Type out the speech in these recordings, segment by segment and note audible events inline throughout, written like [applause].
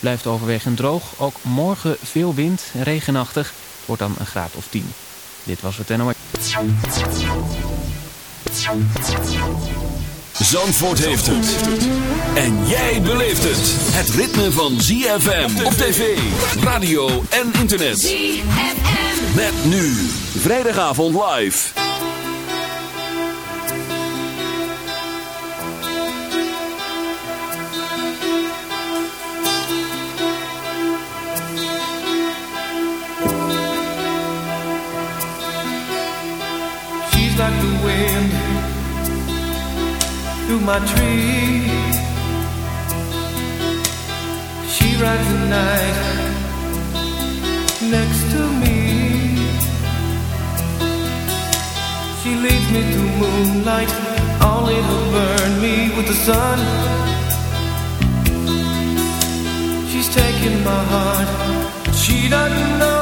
Blijft overwegend droog. Ook morgen veel wind, regenachtig. Wordt dan een graad of 10. Dit was het NOS. Zandvoort heeft het. En jij beleeft het. Het ritme van ZFM op tv, radio en internet. ZFM. Met nu. Vrijdagavond live. Through my tree. She rides the night next to me. She leads me through moonlight, only to burn me with the sun. She's taking my heart, she doesn't know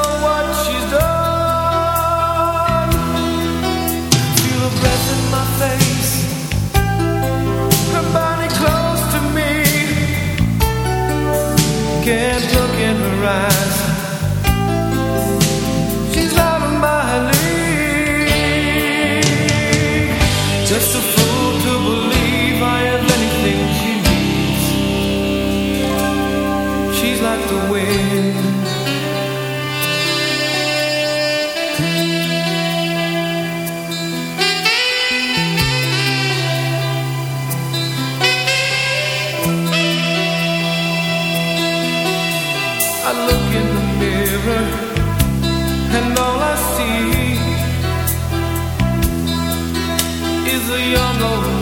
is a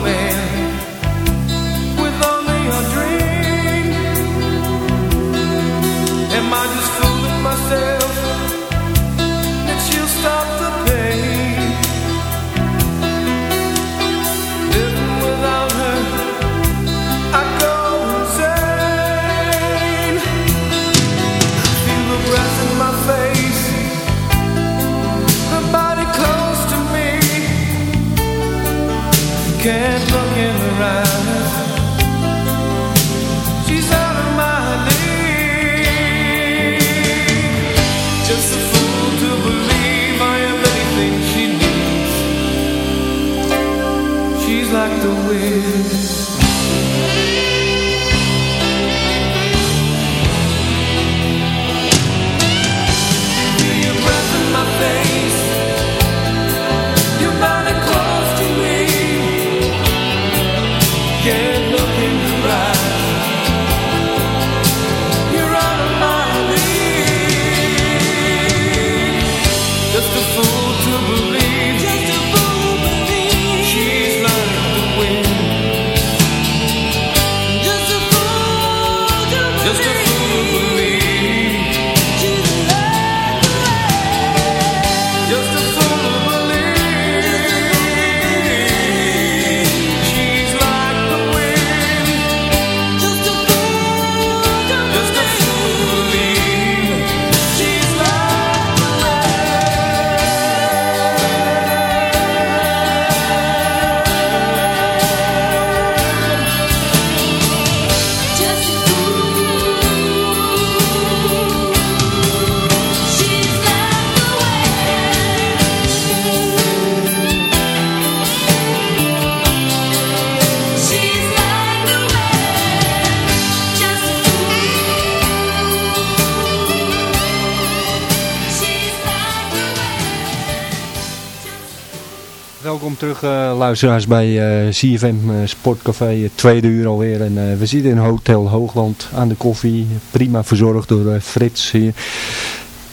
terug eh, luisteraars bij eh, CFM eh, Sportcafé, tweede uur alweer. En we zitten in Hotel Hoogland aan de koffie, prima verzorgd door Frits hier.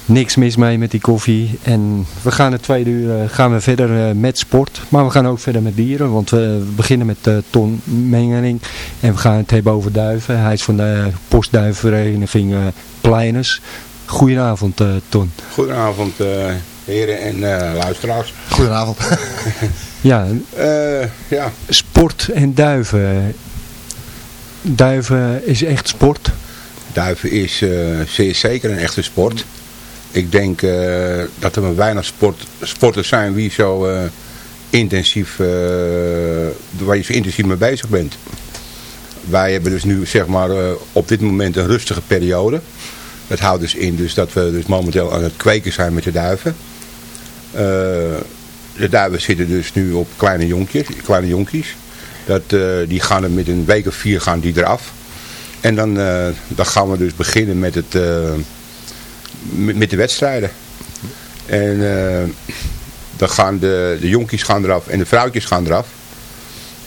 Niks mis mee met die koffie. En we gaan het tweede uur gaan we verder met sport. Maar we gaan ook verder met dieren. Want we beginnen met Ton Mengering. En we gaan het hebben over duiven. Hij is van de postduivenvereniging Pleiners. Goedenavond Ton. Goedenavond heren en eh, luisteraars. Goedenavond. [laughs] Ja, Eh, ja, sport en duiven. Duiven is echt sport. duiven is eh, zeer zeker een echte sport. Ik denk eh, dat er maar weinig sport, sporters zijn wie zo eh, intensief, eh, waar je zo intensief mee bezig bent. wij hebben dus nu zeg maar op dit moment een rustige periode. Dat houdt dus in dus dat we dus momenteel aan het kweken zijn met de duiven. De duiven zitten dus nu op kleine jonkjes, kleine jonkies. Dat, die gaan er met een week of vier gaan die eraf. En dan, dan gaan we dus beginnen met, het, met, met de wedstrijden. En dan gaan de, de jonkies gaan eraf en de vrouwtjes gaan eraf.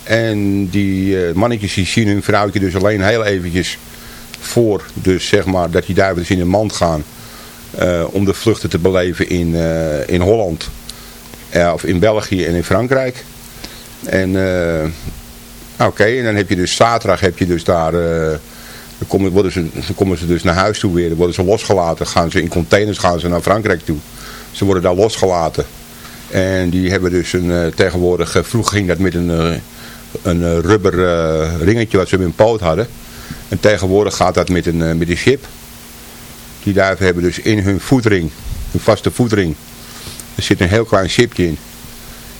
En die mannetjes die zien hun vrouwtje dus alleen heel eventjes voor. Dus zeg maar dat die duiven dus in een mand gaan. Uh, om de vluchten te beleven in, uh, in Holland. of in België en in Frankrijk. En oké, en dan heb je dus zaterdag heb je dus daar... dan, komen, worden ze, komen ze dus naar huis toe weer. Dan worden ze losgelaten. Gaan ze in containers gaan ze naar Frankrijk toe. Ze worden daar losgelaten. En die hebben dus een, tegenwoordig, uh, vroeger ging dat met een, een rubber ringetje wat ze op hun poot hadden. En tegenwoordig gaat dat met een, met een chip. Die duiven hebben dus in hun voedering, hun vaste voedering, er zit een heel klein chipje in.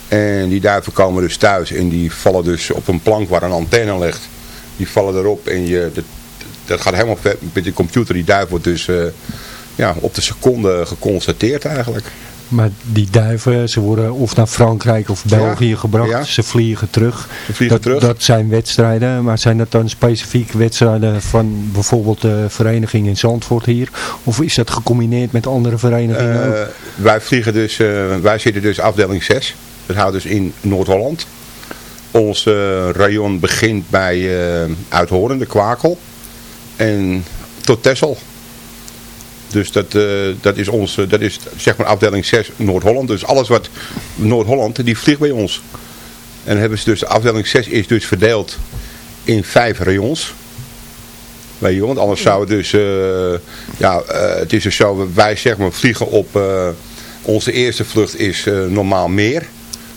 En die duiven komen dus thuis en die vallen dus op een plank waar een antenne ligt. Die vallen erop en je, dat, dat gaat helemaal met de computer. Die duif wordt dus ja, op de seconde geconstateerd eigenlijk. Maar die duiven, ze worden of naar Frankrijk of België gebracht. Ze vliegen terug. Ze vliegen dat, terug. Dat zijn wedstrijden. Maar zijn dat dan specifiek wedstrijden van bijvoorbeeld de vereniging in Zandvoort hier? Of is dat gecombineerd met andere verenigingen uh, Wij vliegen dus, uh, wij zitten dus afdeling 6. Dat houdt dus in Noord-Holland. Ons uh, rayon begint bij Uithoren, de Kwakel. En tot Tessel. Dus dat, uh, dat is ons, dat is zeg maar afdeling 6 Noord-Holland. Dus alles wat Noord-Holland, die vliegt bij ons. En hebben ze dus, afdeling 6 is dus verdeeld in vijf rayons. Weet je, want anders zou het dus, uh, ja, het is dus zo, wij zeg maar vliegen op, onze eerste vlucht is normaal meer.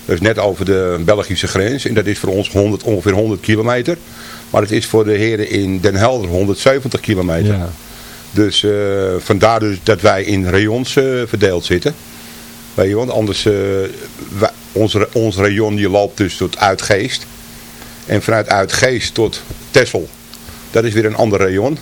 Dus net over de Belgische grens. En dat is voor ons 100, ongeveer 100 kilometer. Maar het is voor de heren in Den Helder 170 kilometer. Ja. Dus uh, vandaar dus dat wij in rayons uh, verdeeld zitten. Weet je, want anders, uh, wij, ons, ons rayon die loopt dus tot Uitgeest. En vanuit Uitgeest tot Tessel, dat is weer een ander rayon.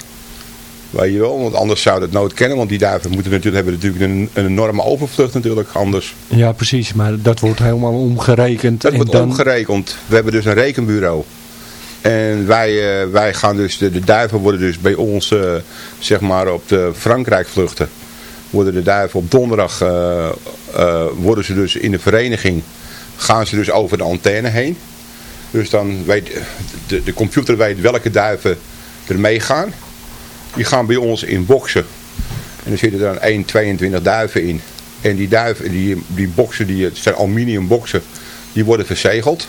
Weet je wel, want anders zou dat nooit kennen. Want die duiven moeten natuurlijk, hebben natuurlijk een, een enorme overvlucht natuurlijk anders. Ja, precies. Maar dat wordt helemaal omgerekend. Dat wordt dan... omgerekend. We hebben dus een rekenbureau. En wij, uh, wij gaan dus, de, duiven worden dus bij ons, uh, zeg maar op de Frankrijk vluchten, worden de duiven op donderdag, uh, worden ze dus in de vereniging, gaan ze dus over de antenne heen. Dus dan weet de, de computer weet welke duiven er mee gaan. Die gaan bij ons in boksen. En er zitten dan 1, 22 duiven in. En die duiven, die, die boksen, die, het zijn aluminium boksen, die worden verzegeld.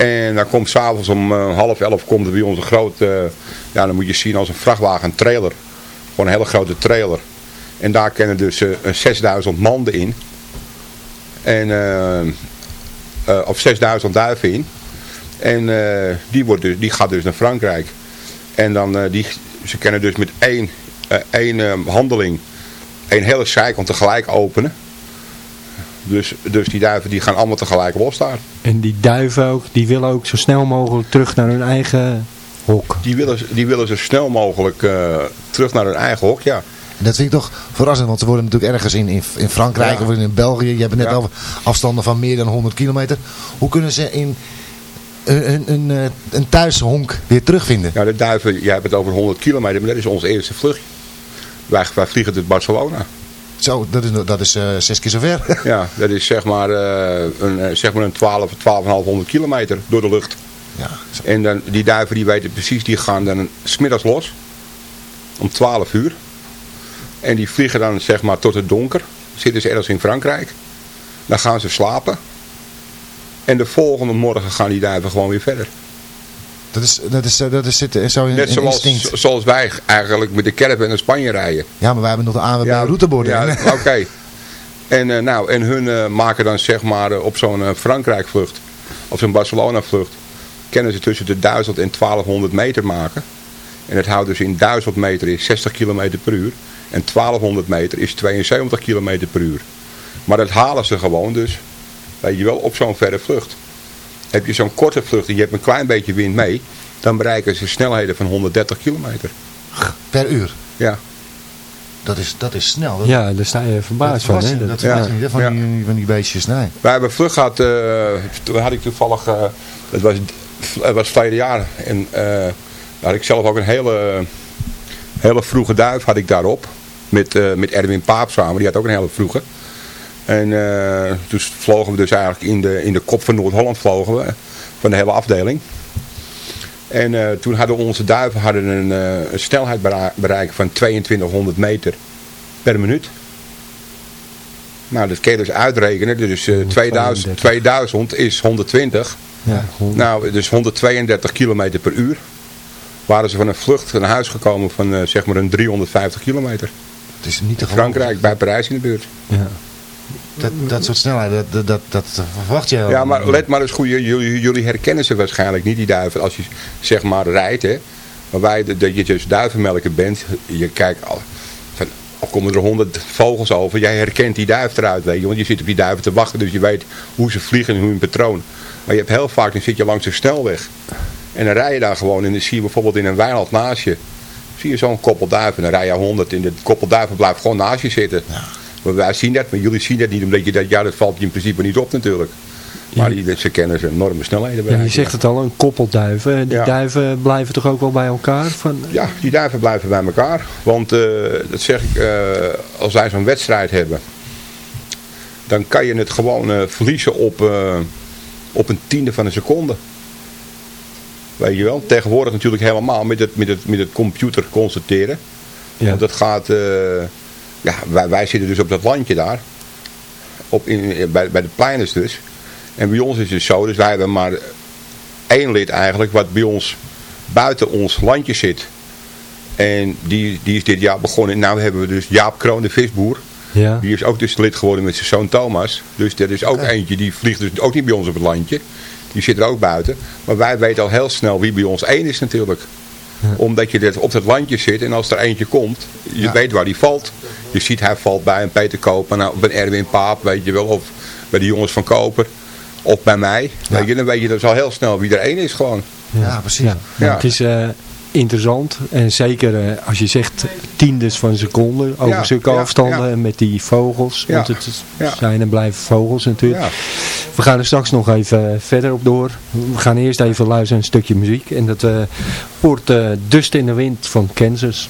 En dan komt s'avonds om uh, half elf komt er bij ons grote, uh, ja dan moet je zien als een vrachtwagen, trailer. Gewoon een hele grote trailer. En daar kennen dus uh, 6000 manden in. En, eh, of 6000 duiven in. En die, wordt dus, die gaat dus naar Frankrijk. En dan, die, ze kennen dus met één, één handeling, één hele zijkant tegelijk openen. Dus, dus die duiven die gaan allemaal tegelijk los daar. En die duiven ook, die willen ook zo snel mogelijk terug naar hun eigen hok? Die willen, die willen zo snel mogelijk uh, terug naar hun eigen hok, ja. En dat vind ik toch verrassend, want ze worden natuurlijk ergens in, in, in Frankrijk ja. of in België. Je hebt het net ja. over afstanden van meer dan 100 kilometer. Hoe kunnen ze in een, een, een, een thuishonk weer terugvinden? Ja, de duiven, jij hebt het over 100 kilometer, maar dat is ons eerste vluchtje. Wij, wij vliegen tot Barcelona. Zo, dat is, dat is uh, zes keer zover. [laughs] ja, dat is zeg maar, uh, een, zeg maar een 12, 12,500 kilometer door de lucht. Ja, en dan, die duiven die weten precies, die gaan dan smiddags los. Om 12 uur. En die vliegen dan zeg maar tot het donker. Zitten ze ergens in Frankrijk. Dan gaan ze slapen. En de volgende morgen gaan die duiven gewoon weer verder. Dat is, dat is, dat is zo in, Net zoals, instinct. zoals wij eigenlijk met de caravan naar Spanje rijden. Ja, maar wij hebben nog de ANWB ja, routeborden. Ja, oké. Okay. [laughs] En, uh, nou, en hun uh, maken dan zeg maar uh, op zo'n Frankrijk vlucht, of zo'n Barcelona vlucht, kennen ze tussen de 1000 en 1200 meter maken. En het houdt dus in 1000 meter is 60 km per uur. En 1200 meter is 72 km per uur. Maar dat halen ze gewoon dus, weet je wel, op zo'n verre vlucht heb je zo'n korte vlucht en je hebt een klein beetje wind mee, dan bereiken ze snelheden van 130 kilometer. Per uur. Ja. Dat is, dat is snel. Dat, Ja, daar sta je verbaasd van. Hè? dat, ja. niet, van, Ja. die, van die beestjes. Nee. Wij hebben vlug gehad, eh, toen had ik toevallig, eh het was, het was verleden jaar. En eh, daar had ik zelf ook een hele, hele vroege duif had ik daarop. Met, eh, met Erwin Paap samen, die had ook een hele vroege. En eh, toen vlogen we dus eigenlijk in de, in de kop van Noord-Holland vlogen we, van de hele afdeling. En eh, toen hadden onze duiven hadden een, eh, een snelheid bereikt van 2200 meter per minuut. Nou, dat kun je dus uitrekenen. Dus eh, 2000, 2000 is 120. ja. Nou, dus 132 kilometer per uur. Waren ze van een vlucht naar huis gekomen van zeg maar een 350 kilometer. Het is niet te. Frankrijk, bij Parijs in de buurt. ja. Dat, dat soort snelheid, dat, dat, dat, dat verwacht je wel. Ja, maar let maar eens goed, jullie, jullie herkennen ze waarschijnlijk niet, die duiven, als je zeg maar rijdt. Hè. Maar wij, dat je dus duivenmelker bent, je kijkt al, van, al komen er honderd vogels over, jij herkent die duif eruit, weet je. Want je zit op die duiven te wachten, dus je weet hoe ze vliegen en hoe hun patroon. Maar je hebt heel vaak, dan zit je langs de snelweg. En dan rij je daar gewoon en dan zie je bijvoorbeeld in een weiland naast je, zie je zo'n koppel duiven. En dan rij je 100 en de koppel duiven blijft gewoon naast je zitten. Maar wij zien dat, maar jullie zien dat niet, omdat je dat, ja, dat valt je in principe niet op natuurlijk. Maar die, ze kennen ze enorme snelheden Ja, bereiken. je zegt het al, een koppel duiven. Die Ja. duiven blijven toch ook wel bij elkaar? Van, Ja, die duiven blijven bij elkaar. Want, eh, dat zeg ik, eh, als wij zo'n wedstrijd hebben, dan kan je het gewoon eh, verliezen op, op een tiende van een seconde. Weet je wel? Tegenwoordig natuurlijk helemaal met het, met het, met het computer constateren. Ja. Want dat gaat, ja, wij, wij zitten dus op dat landje daar. Op in, bij, bij de pleiners dus. En bij ons is het zo, dus wij hebben maar één lid eigenlijk, wat bij ons buiten ons landje zit. En die, die is dit jaar begonnen. Nou hebben we dus Jaap Kroon, de visboer. ja. Die is ook dus lid geworden met zijn zoon Thomas. Dus er is ook eentje, die vliegt dus ook niet bij ons op het landje. Die zit er ook buiten. Maar wij weten al heel snel wie bij ons één is natuurlijk. Omdat je dit op het landje zit en als er eentje komt, je Ja. weet waar die valt. Je ziet hij valt bij een Peter Koper, nou, bij een Erwin Paap, weet je wel. Of bij de jongens van Koper. Of bij mij. Ja. Weet je, dan weet je dus al heel snel wie er één is gewoon. Ja, precies. Ja. Ja. Het is eh, interessant. En zeker eh, als je zegt tiendes van een seconde over Ja, zulke ja, afstanden ja. met die vogels. Want het zijn en blijven vogels natuurlijk. We gaan er straks nog even verder op door. We gaan eerst even luisteren een stukje muziek. En dat eh, wordt eh, Dust in de Wind van Kansas.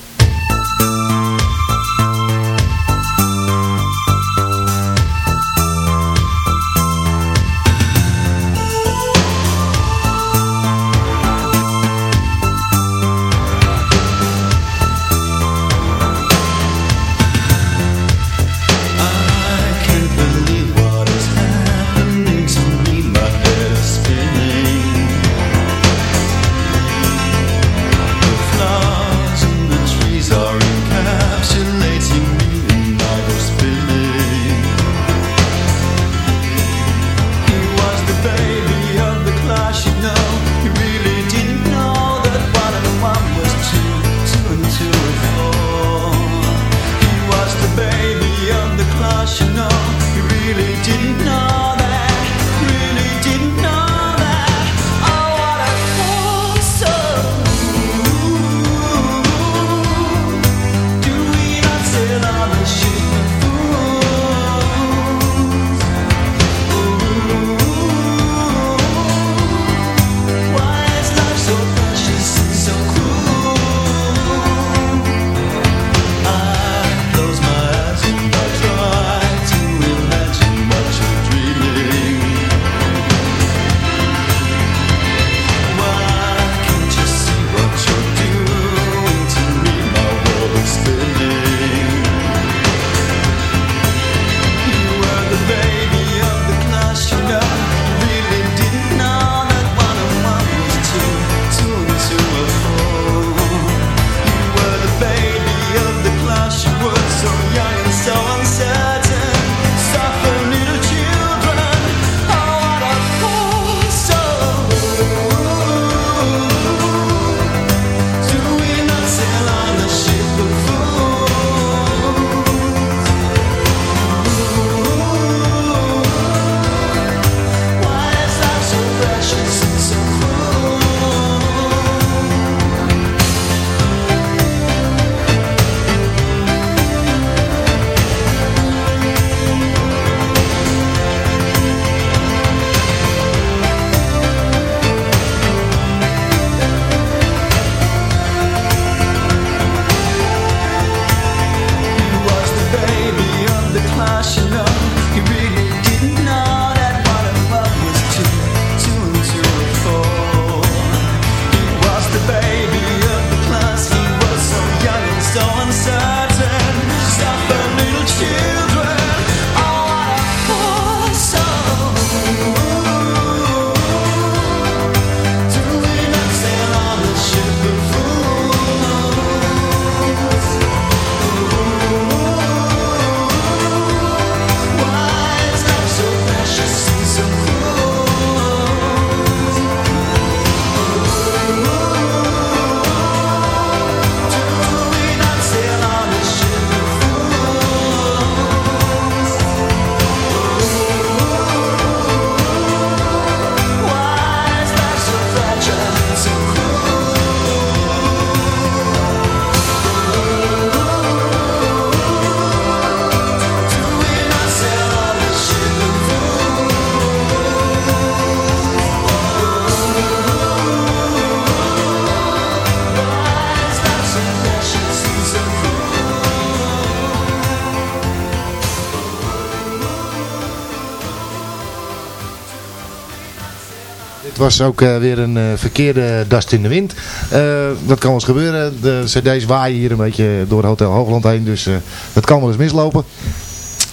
Was ook uh, weer een uh, verkeerde dast in de wind. Uh, dat kan wel eens gebeuren. De cd's waaien hier een beetje door Hotel Hoogland heen. Dus dat kan wel eens mislopen.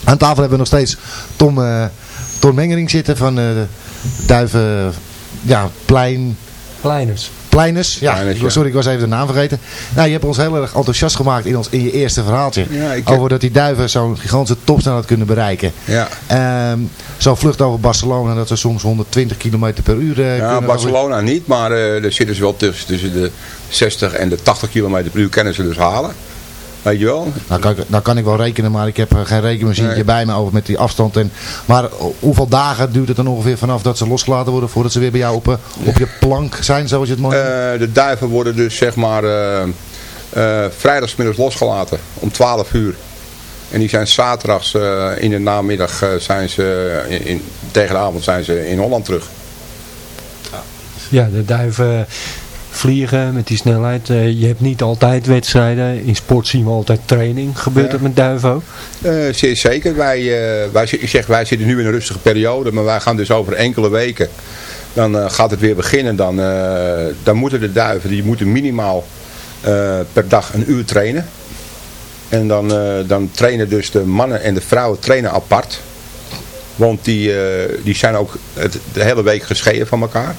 Aan tafel hebben we nog steeds Tom, Tom Mengering zitten van Duiven ja, Plein... Pleiners. Pleiners, ja, sorry, ik was even de naam vergeten. Nou, je hebt ons heel erg enthousiast gemaakt in, ons, in je eerste verhaaltje. Over dat die duiven zo'n gigantische topsnelheid kunnen bereiken. Ja. Um, zo'n vlucht over Barcelona, dat ze soms 120 km per uur uh, Ja, Barcelona niet, maar uh, er zitten ze wel tussen, tussen de 60 en de 80 km per uur kunnen ze dus halen. Weet je wel? Nou kan, ik, nou kan ik wel rekenen, maar ik heb eh, geen rekenmachientje nee. bij me over met die afstand. En, maar hoeveel dagen duurt het dan ongeveer vanaf dat ze losgelaten worden voordat ze weer bij jou op, eh, op je plank zijn, zoals je het mooi uh, De duiven worden dus zeg maar uh, uh, vrijdagsmiddags losgelaten om 12 uur. En die zijn zaterdags in de namiddag zijn ze, in, in, tegen de avond zijn ze in Holland terug. Ja, de duiven vliegen met die snelheid. Uh, je hebt niet altijd wedstrijden. In sport zien we altijd training. Gebeurt ja. dat met duiven ook? Uh, zeker. Wij, uh, wij, ik zeg, wij zitten nu in een rustige periode. Maar wij gaan dus over enkele weken. Dan gaat het weer beginnen. Dan, dan moeten de duiven die moeten minimaal per dag een uur trainen. En dan, dan trainen dus de mannen en de vrouwen trainen apart. Want die, die zijn ook het, de hele week gescheiden van elkaar.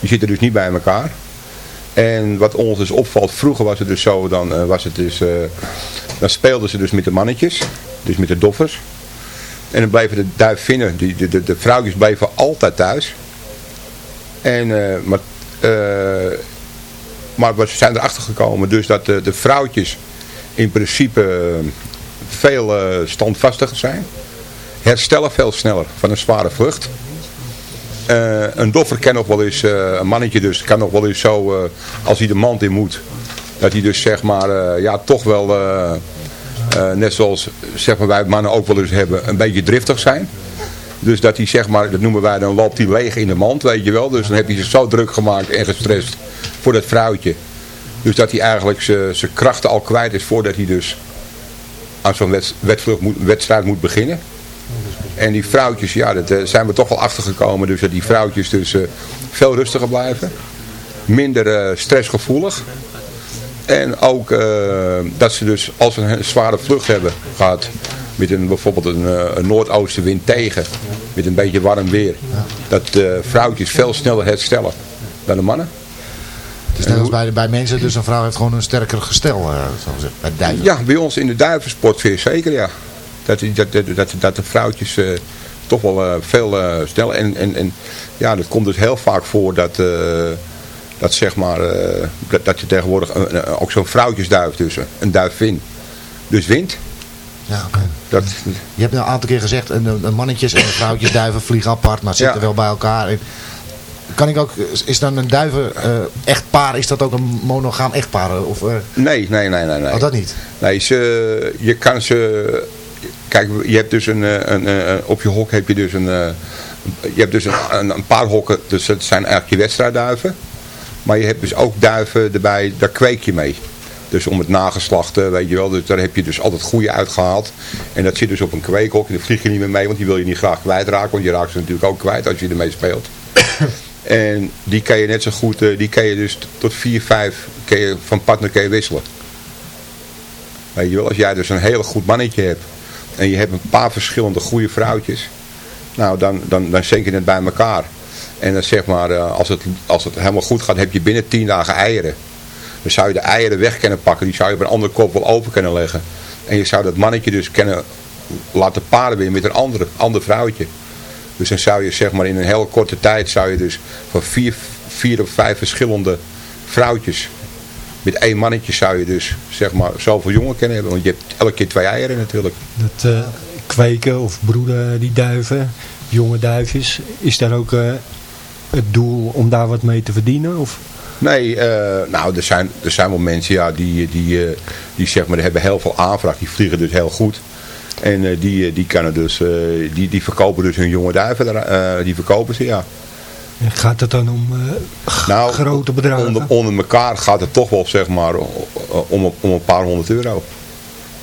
Die zitten dus niet bij elkaar. En wat ons dus opvalt, vroeger was het dus zo, dan, uh, was het dus, dan speelden ze dus met de mannetjes, dus met de doffers. En dan bleven de duivinnen, die, de, de, de vrouwtjes bleven altijd thuis. En, uh, maar, maar we zijn erachter gekomen dus dat de, de vrouwtjes in principe veel standvastiger zijn. Herstellen veel sneller van een zware vlucht. Uh, een doffer kan nog wel eens, uh, een mannetje dus, kan nog wel eens zo, uh, als hij de mand in moet, dat hij dus zeg maar, ja toch wel, net zoals zeg maar, wij mannen ook wel eens hebben, een beetje driftig zijn. Dus dat hij zeg maar, dat noemen wij dan loopt hij leeg in de mand, weet je wel. Dus dan heb hij zich zo druk gemaakt en gestrest voor dat vrouwtje. Dus dat hij eigenlijk zijn krachten al kwijt is voordat hij dus aan zo'n wedstrijd moet beginnen. En die vrouwtjes, ja, daar uh, zijn we toch wel achtergekomen. Dus dat die vrouwtjes dus uh, veel rustiger blijven. Minder uh, stressgevoelig. En ook dat ze dus, als ze een zware vlucht hebben gehad, met een, bijvoorbeeld een, een noordoostenwind tegen, met een beetje warm weer, dat vrouwtjes veel sneller herstellen dan de mannen. Het is net als bij, bij mensen, dus een vrouw heeft gewoon een sterker gestel, uh, bij duiven. Ja, bij ons in de duivensport zeker, ja dat, dat, dat, dat de vrouwtjes uh, toch wel uh, veel uh, sneller. En, en, en ja, dat komt dus heel vaak voor dat, dat zeg maar, dat, dat je tegenwoordig ook zo'n vrouwtjesduif tussen, een duifvin, dus wint. Ja, okay. dat, je hebt een aantal keer gezegd, een, een mannetjes en een vrouwtjesduiven vliegen apart, maar zitten ja. wel bij elkaar. En, kan ik ook, is dan een duiven uh, echtpaar, is dat ook een monogaam echtpaar? Of, uh... Nee, nee, nee, nee. nee. Oh, dat niet? Nee, ze, je kan ze kijk, je hebt dus een, een, een, op je hok heb je dus een, je hebt dus een, een, paar hokken, dus het zijn eigenlijk je wedstrijdduiven. Maar je hebt dus ook duiven erbij, daar kweek je mee. Dus om het nageslachten, weet je wel, dus daar heb je dus altijd goede uitgehaald. En dat zit dus op een kweekhok en daar vlieg je niet meer mee, want die wil je niet graag kwijtraken. Want je raakt ze natuurlijk ook kwijt als je ermee speelt. [coughs] en die kan je net zo goed, die kan je dus tot 4, 5 van partner kan je wisselen. Weet je wel, als jij dus een heel goed mannetje hebt en je hebt een paar verschillende goede vrouwtjes, nou dan, dan, dan zink je het bij elkaar. En dan zeg maar, eh, als het, als het helemaal goed gaat, heb je binnen tien dagen eieren. Dan zou je de eieren weg kunnen pakken, die zou je op een andere kop wel open kunnen leggen. En je zou dat mannetje dus kunnen laten paren weer met een andere, ander vrouwtje. Dus dan zou je zeg maar in een heel korte tijd zou je dus van vier, vier of vijf verschillende vrouwtjes met één mannetje zou je dus zeg maar zoveel jongen kunnen hebben. Want je hebt elke keer twee eieren natuurlijk. Dat uh, kweken of broeden die duiven, jonge duifjes, is daar ook uh, het doel om daar wat mee te verdienen? Of? Nee, uh, nou er zijn, er zijn wel mensen ja, die, die, die zeg maar, die hebben heel veel aanvraag. Die vliegen dus heel goed. En die, die, kunnen dus, die, die verkopen dus hun jonge duiven, die verkopen ze ja. Gaat het dan om uh, nou, grote bedragen? Onder, onder elkaar gaat het toch wel zeg maar om, om een paar honderd euro.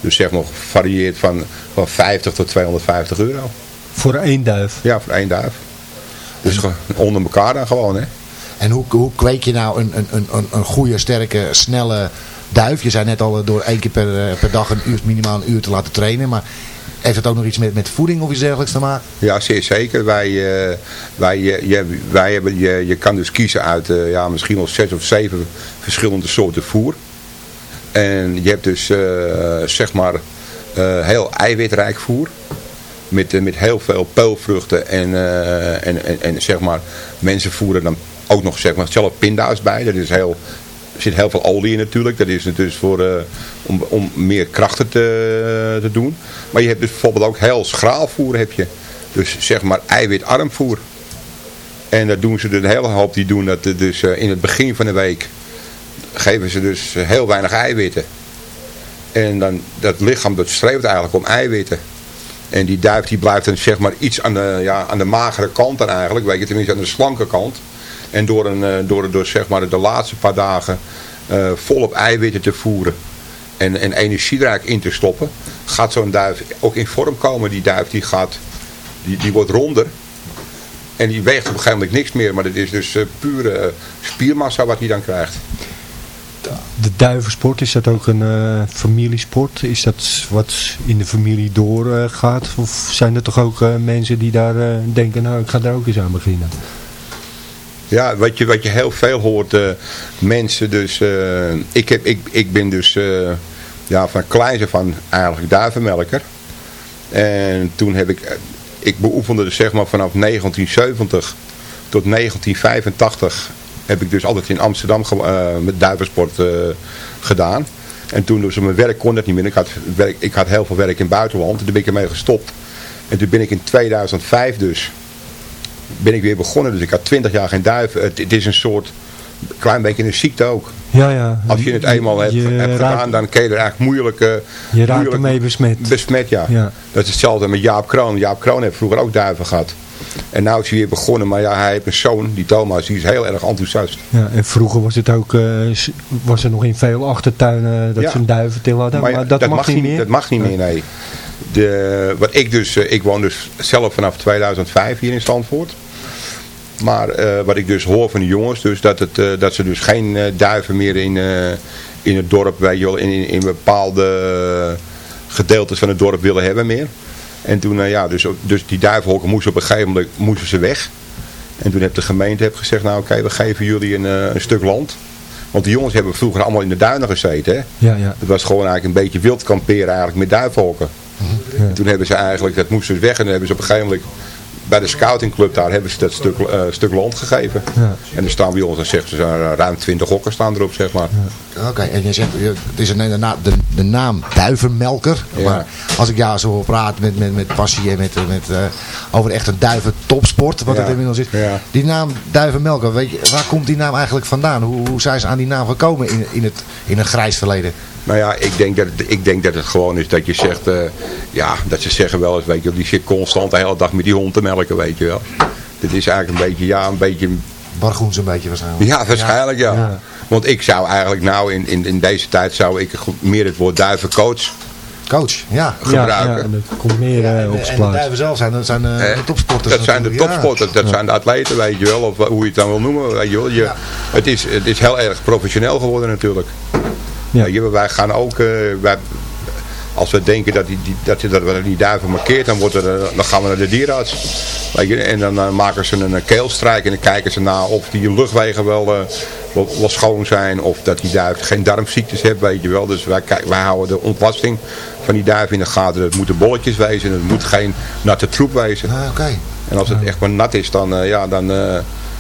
Dus zeg maar varieert van, van 50 tot 250 euro. Voor één duif? Ja, voor één duif. Dus onder elkaar dan gewoon hè. En hoe, hoe kweek je nou een, een, een, een goede, sterke, snelle duif? Je zei net al door één keer per, eh, per dag een uur, minimaal een uur te laten trainen. Maar heeft het ook nog iets met, met voeding of iets dergelijks te maken? Ja, zeer zeker. Wij, uh, wij, uh, je, wij hebben, je, je kan dus kiezen uit uh, ja, misschien wel zes of zeven verschillende soorten voer. En je hebt dus zeg maar heel eiwitrijk voer. Met, met heel veel peulvruchten en, en, en, en, zeg maar mensen voeren dan ook nog zeg maar zelf pinda's bij. Dat is heel er zit heel veel olie in natuurlijk. Dat is dus voor, uh, om, om meer krachten te, te doen. Maar je hebt dus bijvoorbeeld ook heel schraalvoer heb je. Dus zeg maar eiwitarm voer. En dat doen ze de hele hoop. Die doen dat dus uh, in het begin van de week. Geven ze dus heel weinig eiwitten. En dan, dat lichaam dat streeft eigenlijk om eiwitten. En die duif die blijft dan zeg maar iets aan de, ja, aan de magere kant dan eigenlijk. Weet je, tenminste aan de slanke kant. En door, een, eh, door, door zeg maar de laatste paar dagen uh, volop eiwitten te voeren en, en energiedruk in te stoppen, gaat zo'n duif ook in vorm komen. Die duif die gaat, die, die wordt ronder. En die weegt op een gegeven moment niks meer. Maar dat is dus uh, pure spiermassa wat hij dan krijgt. De duivensport, is dat ook een uh, familiesport? Is dat wat in de familie doorgaat? of zijn er toch ook mensen die daar denken, nou ik ga daar ook eens aan beginnen? Ja, wat je, wat je heel veel hoort, uh, mensen dus, uh, ik, heb, ik, ik ben dus uh, ja, van kleins van eigenlijk duivenmelker. En toen heb ik, ik beoefende dus zeg maar vanaf 1970 tot 1985 heb ik dus altijd in Amsterdam met duivensport gedaan. En toen dus mijn werk kon dat niet meer. Ik had, werk, ik had heel veel werk in het buitenland. En toen ben ik ermee gestopt. En toen ben ik in 2005 dus ben ik weer begonnen. Dus ik had twintig jaar geen duiven. Het, het, is een soort, klein beetje een ziekte ook. Ja, ja. Als je het eenmaal hebt, hebt gedaan, dan kun je er eigenlijk moeilijk... Uh, je raakt ermee besmet. Besmet, ja. ja. Dat is hetzelfde met Jaap Kroon. Jaap Kroon heeft vroeger ook duiven gehad. En nu is hij weer begonnen, maar ja, hij heeft een zoon, die Thomas, die is heel erg enthousiast. Ja, en vroeger was het ook, uh, was er nog in veel achtertuinen dat ja. ze een duiven til hadden, maar, maar dat, dat, mag niet meer? Dat mag niet meer, nee. De, wat ik dus, uh, ik woon dus zelf vanaf 2005 hier in Zandvoort. Maar uh, wat ik dus hoor van de jongens, dus dat, het, uh, dat ze dus geen uh, duiven meer in, in het dorp, weet je wel, in, in, in bepaalde gedeeltes van het dorp willen hebben meer. En toen, ja, dus, dus die duivenhokken moesten op een gegeven moment moesten ze weg. En toen heeft de gemeente heb gezegd, nou oké, okay, we geven jullie een, een stuk land. Want die jongens hebben vroeger allemaal in de duinen gezeten. Hè? Ja, ja. Het was gewoon eigenlijk een beetje wild kamperen eigenlijk met duivenhokken. Ja. En toen hebben ze eigenlijk, dat moesten ze weg en dan hebben ze op een gegeven moment bij de scoutingclub daar hebben ze dat stuk, uh, stuk land gegeven. Ja. En er staan bij ons, dan zegt ze, uh, ruim 20 hokken staan erop, zeg maar. Ja. Oké, en je zegt, het is een, de, de, de naam duivenmelker. Ja. Maar als ik jou zo praat met, met, met passie en met, met, uh, over echt een duiven topsport, wat het inmiddels is. Die naam duivenmelker, weet je, waar komt die naam eigenlijk vandaan? Hoe, hoe zijn ze aan die naam gekomen in, in, het, in een grijs verleden? Nou ja, ik denk dat het, ik denk dat het gewoon is dat je zegt, uh, ja, dat ze zeggen wel eens, weet je, die zit constant de hele dag met die hond te melken, weet je wel. Dit is eigenlijk een beetje, ja, een beetje... Bargoens een beetje waarschijnlijk. Ja, waarschijnlijk ja. ja. Want ik zou eigenlijk nou, in, in, in deze tijd zou ik meer het woord duivencoach coach, ja. gebruiken. Ja, ja, dat komt meer uh, op En de duiven zelf zijn, dat zijn uh, de topsporters. Dat zijn de topsporters, dat zijn de atleten, weet je wel. Of hoe je het dan wil noemen, weet je wel. Je, het, is, het is heel erg professioneel geworden natuurlijk. Ja. wij gaan ook, uh, wij, als we denken dat, die, die, dat, dat we die duiven markeert, dan, wordt er, dan gaan we naar de dierenarts. Weet je, en dan maken ze een keelstrijk en dan kijken ze naar of die luchtwegen wel, wel, wel, schoon zijn. Of dat die duif geen darmziektes heeft, weet je wel. Dus wij, wij houden de ontlasting van die duiven in de gaten. Het moeten bolletjes wezen, het moet geen natte troep wezen. Ah, oké. En als het echt maar nat is, dan, uh, ja, dan,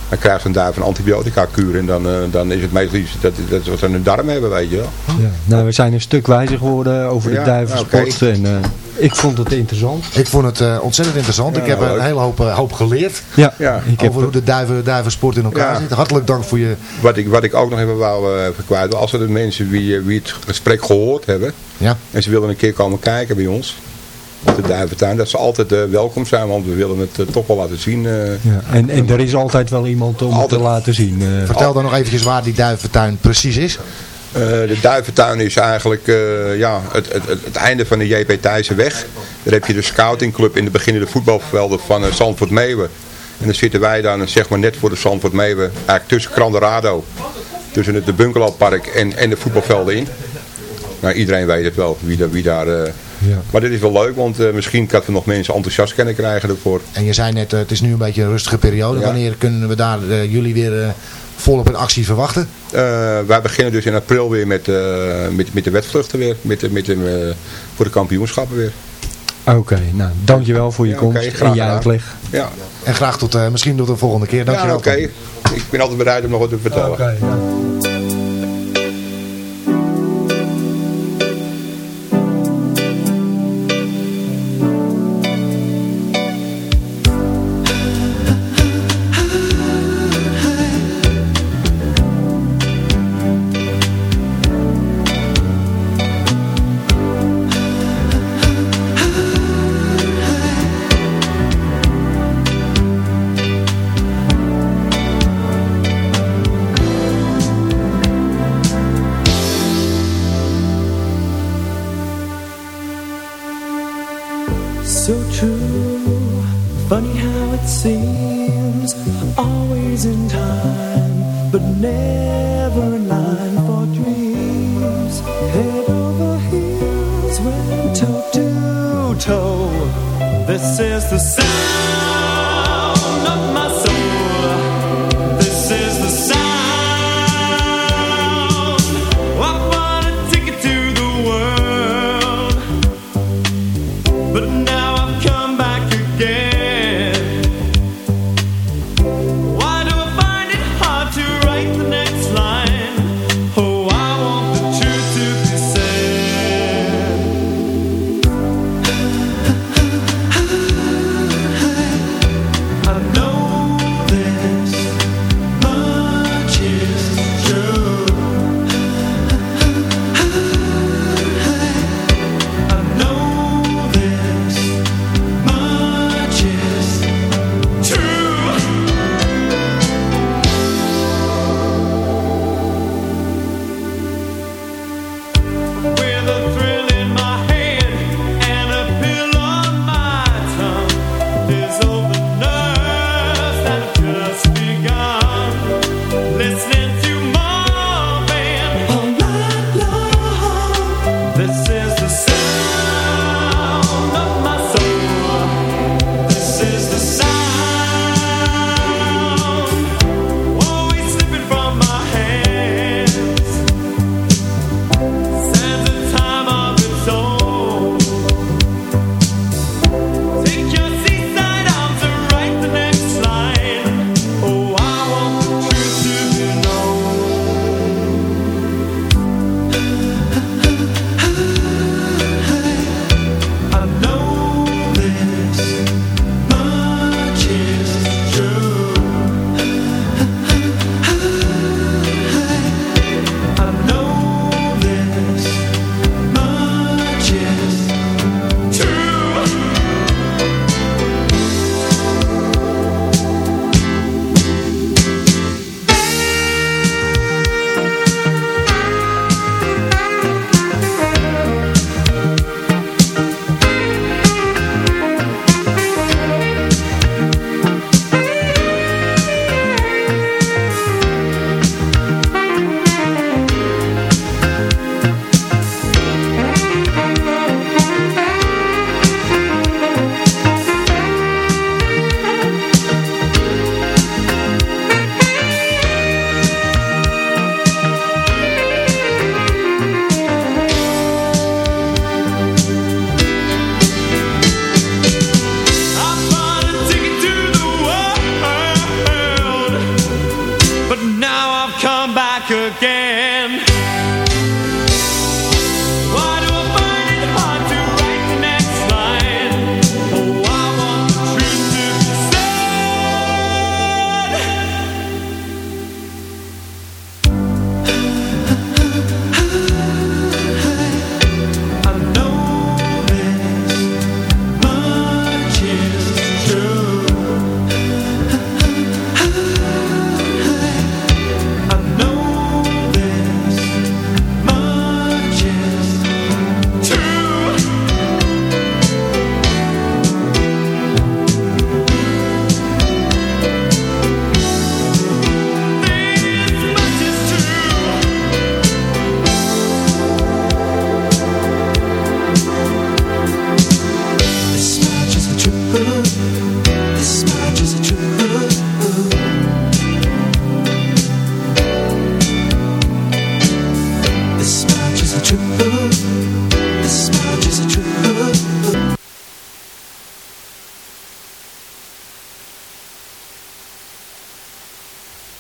dan krijgt een duif een antibiotica kuur. En dan, uh, dan is het meestal iets dat, dat ze wat een darm hebben, weet je wel. Ja, nou, we zijn een stuk wijzer geworden over de ja, duivensport. Okay. En, ik vond het interessant. Ik vond het uh, ontzettend interessant. Ja, ik heb leuk. een hele hoop, uh, hoop geleerd. Ja, over heb... hoe de duiven, duivensport in elkaar ja. zit. Hartelijk dank voor je... Wat ik, wat ik ook nog even wou uh, kwijt. Als er de mensen wie, wie het gesprek gehoord hebben. Ja. En ze willen een keer komen kijken bij ons de Duiventuin, dat ze altijd uh, welkom zijn, want we willen het uh, toch wel laten zien. Uh, ja, en, en er is altijd wel iemand om altijd. het te laten zien. Vertel dan nog eventjes waar die Duiventuin precies is. de Duiventuin is eigenlijk ja, het, het, het, het, einde van de JP Thijssenweg. Daar heb je de scoutingclub in de beginnende voetbalvelden van uh, Zandvoort Meeuwen. En dan zitten wij dan zeg maar net voor de Zandvoort Meeuwen, eigenlijk tussen Cranderado, tussen het de Bunkerlandpark en, en de voetbalvelden in. Nou, iedereen weet het wel, wie, wie daar... Uh, ja. Maar dit is wel leuk, want uh, misschien kan we nog mensen enthousiast kunnen krijgen ervoor. En je zei net, uh, het is nu een beetje een rustige periode. Ja. Wanneer kunnen we daar jullie weer volop in actie verwachten? wij beginnen dus in april weer met, met, met de wedvluchten weer, met, de, met de, voor de kampioenschappen weer. Oké, okay, nou dankjewel voor je ja, komst okay, en je uitleg. Ja. En graag tot, uh, misschien tot de volgende keer. Dankjewel. Ja, oké. Okay. Ik ben altijd bereid om nog wat te vertellen.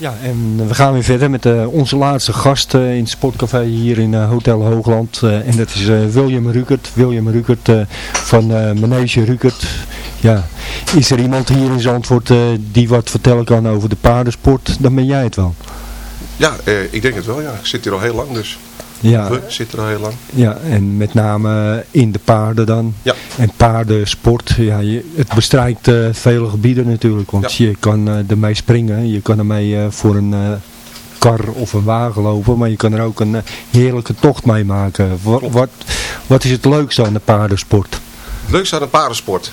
Ja. En we gaan weer verder met uh, onze laatste gast uh, in het sportcafé hier in uh, Hotel Hoogland. en dat is William Rukert. William Rukert van Manege Rukert. Ja, is er iemand hier in Zandvoort die wat vertellen kan over de paardensport? Dan ben jij het wel. Ja, ik denk het wel. Ja. Ik zit hier al heel lang dus. Ja. We zitten er al heel lang. Ja, en met name in de paarden dan. Ja. En paardensport, ja, je, het bestrijkt uh, vele gebieden natuurlijk. Want je kan uh, ermee springen, je kan ermee uh, voor een kar of een wagen lopen. Maar je kan er ook een heerlijke tocht mee maken. Wat, wat, wat is het leukste aan de paardensport? Het leukste aan de paardensport?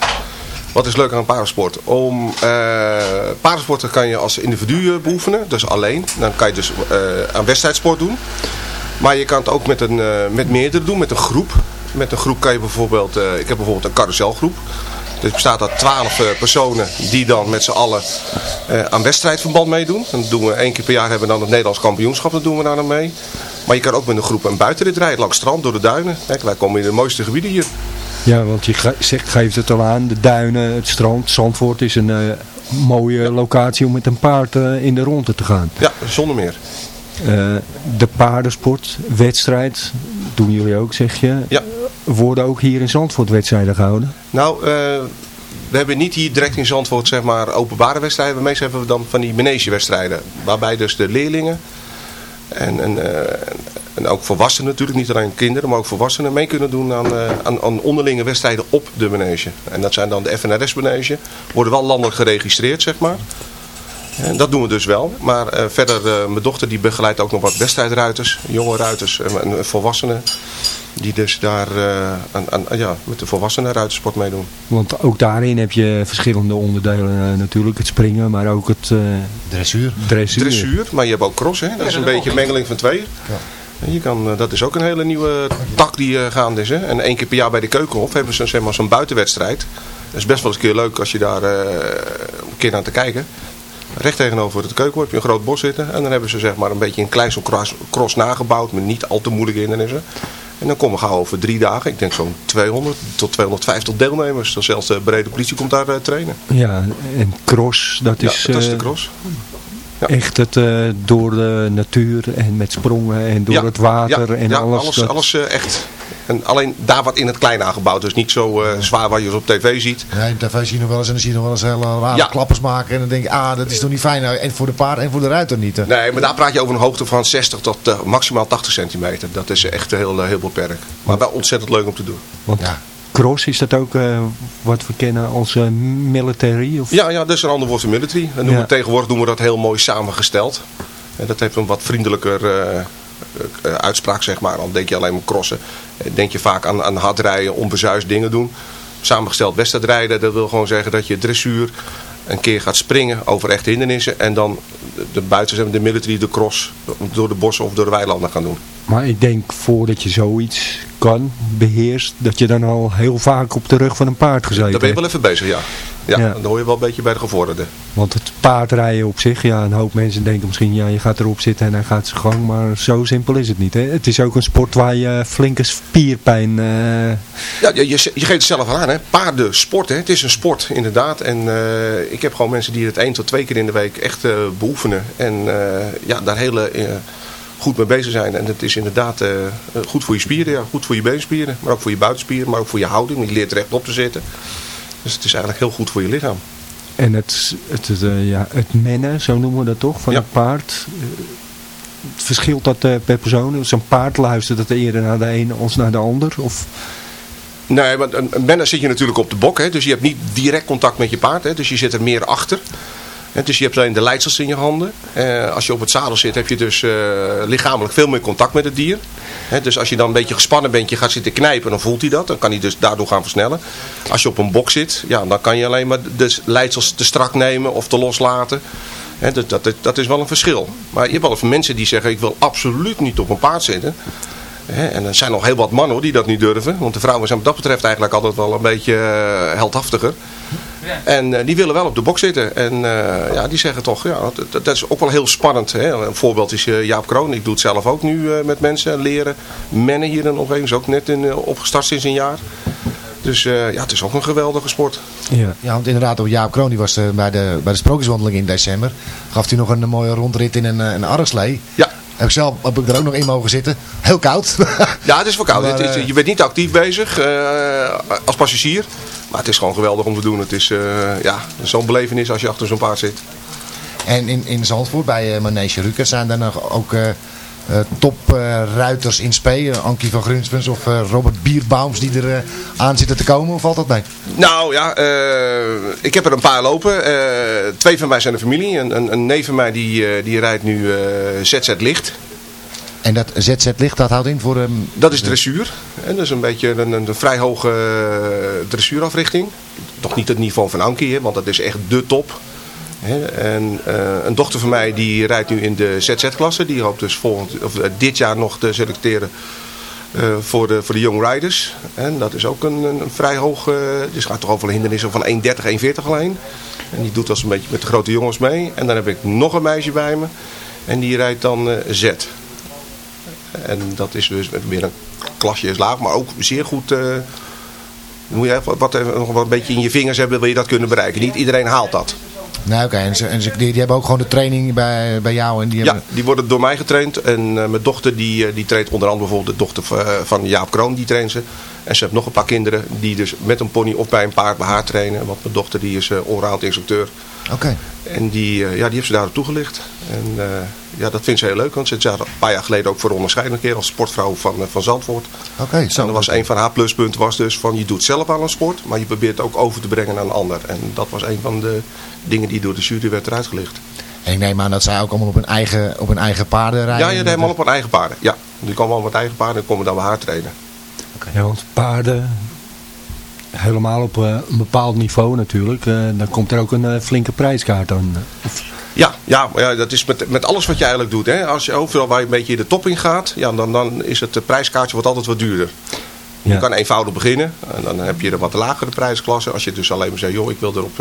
Wat is leuk aan paardensport? Om uh, paardensport kan je als individu beoefenen, dus alleen. Dan kan je dus uh, aan wedstrijdsport doen. Maar je kan het ook met, een, uh, met meerdere doen, met een groep. Met een groep kan je bijvoorbeeld, uh, ik heb bijvoorbeeld een carouselgroep. Dus het bestaat uit twaalf uh, personen die dan met z'n allen aan wedstrijdverband meedoen. Dan doen we één keer per jaar hebben we dan het Nederlands kampioenschap, dat doen we daar dan mee. Maar je kan ook met een groep een buitenrit rijden, langs het strand, door de duinen. Kijk, wij komen in de mooiste gebieden hier. Ja, want je zegt, geeft het al aan, de duinen, het strand, Zandvoort is een mooie locatie om met een paard in de ronde te gaan. Ja, zonder meer. Uh, de paardensport, wedstrijd, doen jullie ook zeg je. Ja. Worden ook hier in Zandvoort wedstrijden gehouden? Nou, uh, we hebben niet hier direct in Zandvoort zeg maar openbare wedstrijden. Meestal hebben we dan van die manegewedstrijden. Waarbij dus de leerlingen en, en, uh, en ook volwassenen natuurlijk, niet alleen kinderen, maar ook volwassenen mee kunnen doen aan, aan, aan onderlinge wedstrijden op de manege. En dat zijn dan de FNRS manege. Worden wel landelijk geregistreerd zeg maar. En dat doen we dus wel. Maar uh, verder, uh, mijn dochter die begeleidt ook nog wat wedstrijdruiters, jonge ruiters en, en volwassenen. Die dus daar uh, aan, aan, ja, met de volwassenen ruitersport meedoen. Want ook daarin heb je verschillende onderdelen natuurlijk. Het springen, maar ook het... dressuur. dressuur. Dressuur, maar je hebt ook cross. Hè? Dat is een beetje een mengeling van twee. Ja. Je kan, dat is ook een hele nieuwe tak die gaande is. Hè? En één keer per jaar bij de Keukenhof hebben ze zeg maar, zo'n buitenwedstrijd. Dat is best wel eens een keer leuk als je daar een keer naar te kijken. Recht tegenover het keukenhof heb je een groot bos zitten. En dan hebben ze zeg maar een beetje een klein zo'n cross, nagebouwd. Met niet al te moeilijke hindernissen. En dan komen we gauw over drie dagen. Ik denk zo'n 200 tot 250 deelnemers. Dan zelfs de brede politie komt daar uh, trainen. Ja, en cross, dat is... Ja, dat is de cross. Ja. Echt het uh, door de natuur en met sprongen en door ja, het water en ja, alles. alles, dat... alles uh, echt. En alleen daar wat in het klein aangebouwd. Dus niet zo uh, zwaar wat je op tv ziet. Ja, in tv zie je nog wel eens en dan zie je nog wel eens hele rare ja. klappers maken. En dan denk je, ah, dat is toch niet fijn. En voor de paard en voor de ruiter niet. Hè? Nee, maar daar praat je over een hoogte van 60 tot uh, maximaal 80 centimeter. Dat is echt heel, heel beperkt. Maar wel ontzettend leuk om te doen. Want ja. cross, is dat ook uh, wat we kennen als uh, military? Of? Ja, ja, dat is een ander woord voor military. En ja. we, tegenwoordig doen we dat heel mooi samengesteld. En dat heeft een wat vriendelijker uh, uitspraak, zeg maar. Dan denk je alleen maar crossen. Denk je vaak aan, aan hard rijden, onbezuist dingen doen. Samengesteld wedstrijdrijden, dat wil gewoon zeggen dat je dressuur een keer gaat springen over echte hindernissen. En dan de buiten de military, de cross, door de bossen of door de weilanden gaan doen. Maar ik denk voordat je zoiets kan, beheerst, dat je dan al heel vaak op de rug van een paard gezeten Daar ben je wel even bezig, ja. Ja, ja. dan hoor je wel een beetje bij de gevorderden. Want het paardrijden op zich, ja, een hoop mensen denken misschien, ja, je gaat erop zitten en hij gaat zijn gang. Maar zo simpel is het niet, hè. Het is ook een sport waar je flinke spierpijn... Uh... Ja, je, je, je, geeft het zelf aan, hè. Paardensport, hè. Het is een sport, inderdaad. En uh, ik heb gewoon mensen die het één tot twee keer in de week echt uh, beoefenen. En ja, daar hele goed mee bezig zijn. En het is inderdaad uh, goed voor je spieren, ja. goed voor je beenspieren, maar ook voor je buitenspieren, maar ook voor je houding. Je leert rechtop te zitten. Dus het is eigenlijk heel goed voor je lichaam. En het, het, het, uh, ja, het mennen, zo noemen we dat toch, van ja. een paard. Uh, verschilt dat per persoon? Zo'n paard luistert het eerder naar de ene als naar de ander? Of... Nee, want een, mennen zit je natuurlijk op de bok. Hè, dus je hebt niet direct contact met je paard. Hè, dus je zit er meer achter. Dus je hebt alleen de leidsels in je handen. Uh, als je op het zadel zit heb je dus uh, lichamelijk veel meer contact met het dier. Dus als je dan een beetje gespannen bent, je gaat zitten knijpen, dan voelt hij dat. Dan kan hij dus daardoor gaan versnellen. Als je op een bok zit, ja, dan kan je alleen maar de leidsels te strak nemen of te loslaten. He, dat, is wel een verschil. Maar je hebt wel mensen die zeggen, ik wil absoluut niet op een paard zitten. En er zijn nog heel wat mannen die dat niet durven. Want de vrouwen zijn wat dat betreft eigenlijk altijd wel een beetje uh, heldhaftiger. En uh, die willen wel op de bok zitten. En uh, ja, die zeggen toch, ja, dat, dat is ook wel heel spannend. Hè? Een voorbeeld is uh, Jaap Kroon. Ik doe het zelf ook nu met mensen leren. Mennen hier in de omgeving is ook net in, opgestart sinds een jaar. Dus ja, het is ook een geweldige sport. Ja, ja want inderdaad, Jaap Kroon die was bij, de, bij de sprookjeswandeling in december. Gaf hij nog een, mooie rondrit in een, een arreslee. Ja. Heb ik zelf heb ik er ook nog in mogen zitten. Heel koud. ja, het is wel koud. [laughs] je bent niet actief bezig als passagier. Maar het is gewoon geweldig om te doen. Het is ja, zo'n belevenis als je achter zo'n paard zit. En in, in Zandvoort bij uh, Manege Ruker zijn er nog ook uh, uh, topruiters in spe. Ankie van Grunsmens of Robert Bierbaums die er aan zitten te komen. Of valt dat mee? Nou ja, ik heb er een paar lopen. twee van mij zijn een familie. Een, een, een neef van mij die, die rijdt nu ZZ Licht. En dat ZZ Licht, dat houdt in voor... Um, dat is dressuur. En dat is een beetje een, een, een vrij hoge dressuurafrichting. Toch niet het niveau van Ankie, hè, want dat is echt de top. En uh, een dochter van mij die rijdt nu in de ZZ-klasse. Die hoopt dus volgend, of, uh, dit jaar nog te selecteren uh, voor, de, voor de Young Riders. En dat is ook een, een vrij hoog, dus gaat toch over hindernissen van 1,30, 1,40 alleen. En die doet als een beetje met de grote jongens mee. En dan heb ik nog een meisje bij me. En die rijdt dan Z. En dat is dus weer een klasje is laag, maar ook zeer goed... moet je wat, wat, nog wat een beetje in je vingers hebben, wil je dat kunnen bereiken. Niet iedereen haalt dat. Nou oké, en, ze, en ze, die, die, hebben ook gewoon de training bij, bij jou? En die hebben... Ja, die worden door mij getraind. En uh, mijn dochter die, die traint onder andere bijvoorbeeld de dochter van Jaap Kroon, die traint ze. En ze heeft nog een paar kinderen die dus met een pony of bij een paard bij haar trainen. Want mijn dochter die is uh, instructeur. Oké. En die, ja, die heeft ze daarop toegelicht. En ja, dat vindt ze heel leuk. Want ze zat een paar jaar geleden ook voor onderscheidende keer als sportvrouw van, van Zandvoort. Oké, zo. En dat was een van haar pluspunten was dus van je doet zelf aan een sport. Maar je probeert het ook over te brengen naar een ander. En dat was een van de dingen die door de jury werd eruit gelicht. En ik neem aan dat zij ook allemaal op hun eigen, op hun eigen paarden rijden? Ja, ja helemaal op hun eigen paarden. Ja, die komen allemaal met eigen paarden en komen dan bij haar trainen. Okay. Ja, want paarden, helemaal op uh, een bepaald niveau natuurlijk, uh, dan komt er ook een uh, flinke prijskaart aan. Ja, ja, ja, dat is met, met alles wat je eigenlijk doet. Hè. Als je overal waar je een beetje de top in gaat, ja, dan, dan is het prijskaartje wat altijd wat duurder. Ja. Je kan eenvoudig beginnen en dan heb je een wat lagere prijsklasse. Als je dus alleen maar zegt, joh, ik wil er op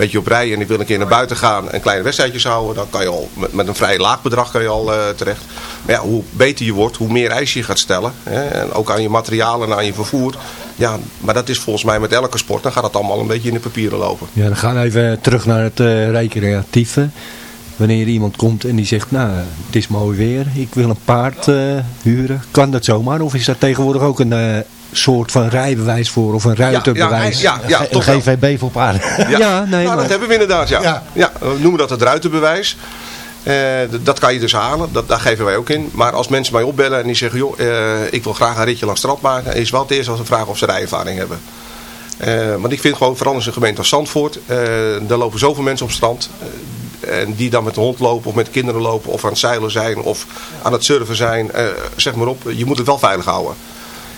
beetje op rijden en ik wil een keer naar buiten gaan en kleine wedstrijdjes houden, dan kan je al met, met een vrij laag bedrag kan je al uh, terecht. Maar ja, hoe beter je wordt, hoe meer eisen je gaat stellen. Hè, en ook aan je materialen en aan je vervoer. Ja, maar dat is volgens mij met elke sport, dan gaat het allemaal een beetje in de papieren lopen. Ja, dan gaan we even terug naar het uh, recreatieve. Wanneer iemand komt en die zegt, nou, het is mooi weer, ik wil een paard uh, huren. Kan dat zomaar? Of is dat tegenwoordig ook een soort van rijbewijs voor of een ruiterbewijs. Ja, ja, ja, een GVB voor paarden. Ja, [laughs] ja nee, nou, dat hebben we inderdaad, ja. ja. we noemen dat het ruiterbewijs. Uh, dat kan je dus halen, dat, daar geven wij ook in. Maar als mensen mij opbellen en die zeggen, joh, uh, ik wil graag een ritje langs strand maken, is wel het eerste als ze vragen of ze rijervaring hebben. Uh, want ik vind gewoon, vooral in een gemeente als Zandvoort, daar lopen zoveel mensen op strand. en die dan met de hond lopen of met kinderen lopen of aan het zeilen zijn of aan het surfen zijn. zeg maar op, je moet het wel veilig houden.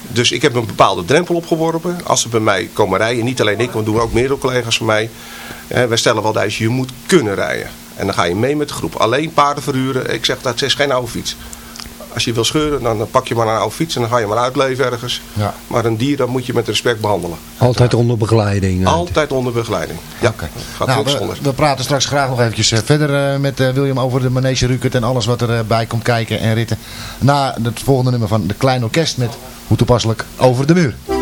Dus ik heb een bepaalde drempel opgeworpen. Als ze bij mij komen rijden, niet alleen ik, want doen ook meerdere collega's van mij. Eh, wij stellen wel eis, je moet kunnen rijden. En dan ga je mee met de groep. Alleen paarden verhuren, ik zeg dat is geen oude fiets. Als je wil scheuren, dan pak je maar een oude fiets en dan ga je maar uitleven ergens. Ja. Maar een dier, dat moet je met respect behandelen. Altijd onder begeleiding? Altijd onder begeleiding, ja. Okay. Gaat nou, we, we, praten straks graag nog eventjes eh, verder uh, met William over de manege Rukert en alles wat erbij bij komt kijken en ritten. Na het volgende nummer van de Klein Orkest met hoe toepasselijk, over de muur.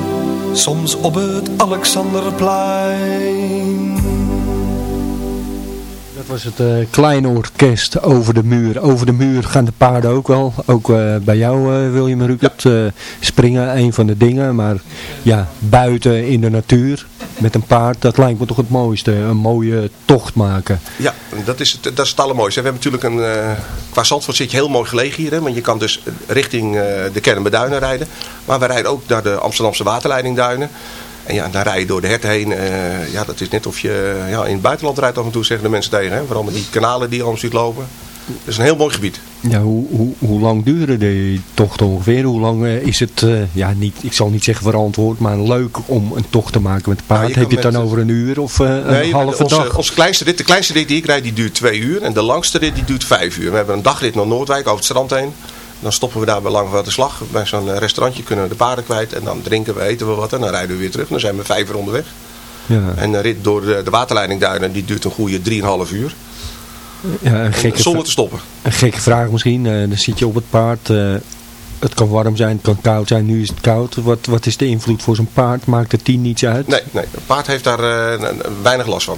soms op het Alexanderplein. Dat was het uh, kleine orkest over de muur. Over de muur gaan de paarden ook wel. Ook uh, bij jou, uh, William Rukert, ja. springen, een van de dingen. Maar ja, buiten in de natuur met een paard, dat lijkt me toch het mooiste. Een mooie tocht maken. Ja, dat is het, dat is het allermooiste. We hebben natuurlijk een, uh, qua Zandvoort zit je heel mooi gelegen hier. Hè, want je kan dus richting uh, de Kermenduinen rijden. Maar we rijden ook naar de Amsterdamse waterleidingduinen. En ja, daar rij je door de hert heen. Uh, ja, dat is net of je ja, in het buitenland rijdt af en toe, zeggen de mensen tegen. Hè? Vooral met die kanalen die je ziet lopen. Dat is een heel mooi gebied. Ja, hoe, hoe, hoe lang duren die tocht ongeveer? Hoe lang uh, is het, uh, ja, niet, ik zal niet zeggen verantwoord, maar leuk om een tocht te maken met paard? Nou, je Heb je het dan over een uur of uh, nee, een halve onze, dag? Onze kleinste rit, de kleinste rit die ik rijd, die duurt twee uur. En de langste rit, die duurt vijf uur. We hebben een dagrit naar Noordwijk, over het strand heen. Dan stoppen we daar bij Lang de Slag. Bij zo'n restaurantje kunnen we de paarden kwijt. En dan drinken we, eten we wat. En dan rijden we weer terug. Dan zijn we vijf uur onderweg. Ja. En een rit door de, de waterleidingduinen, die duurt een goede 3,5 uur. Ja, een gekke Zonder te stoppen. Een gekke vraag misschien. Uh, dan zit je op het paard. Uh, het kan warm zijn, het kan koud zijn. Nu is het koud. Wat, wat is de invloed voor zo'n paard? Maakt het tien niets uit? Nee, nee, een paard heeft daar uh, weinig last van.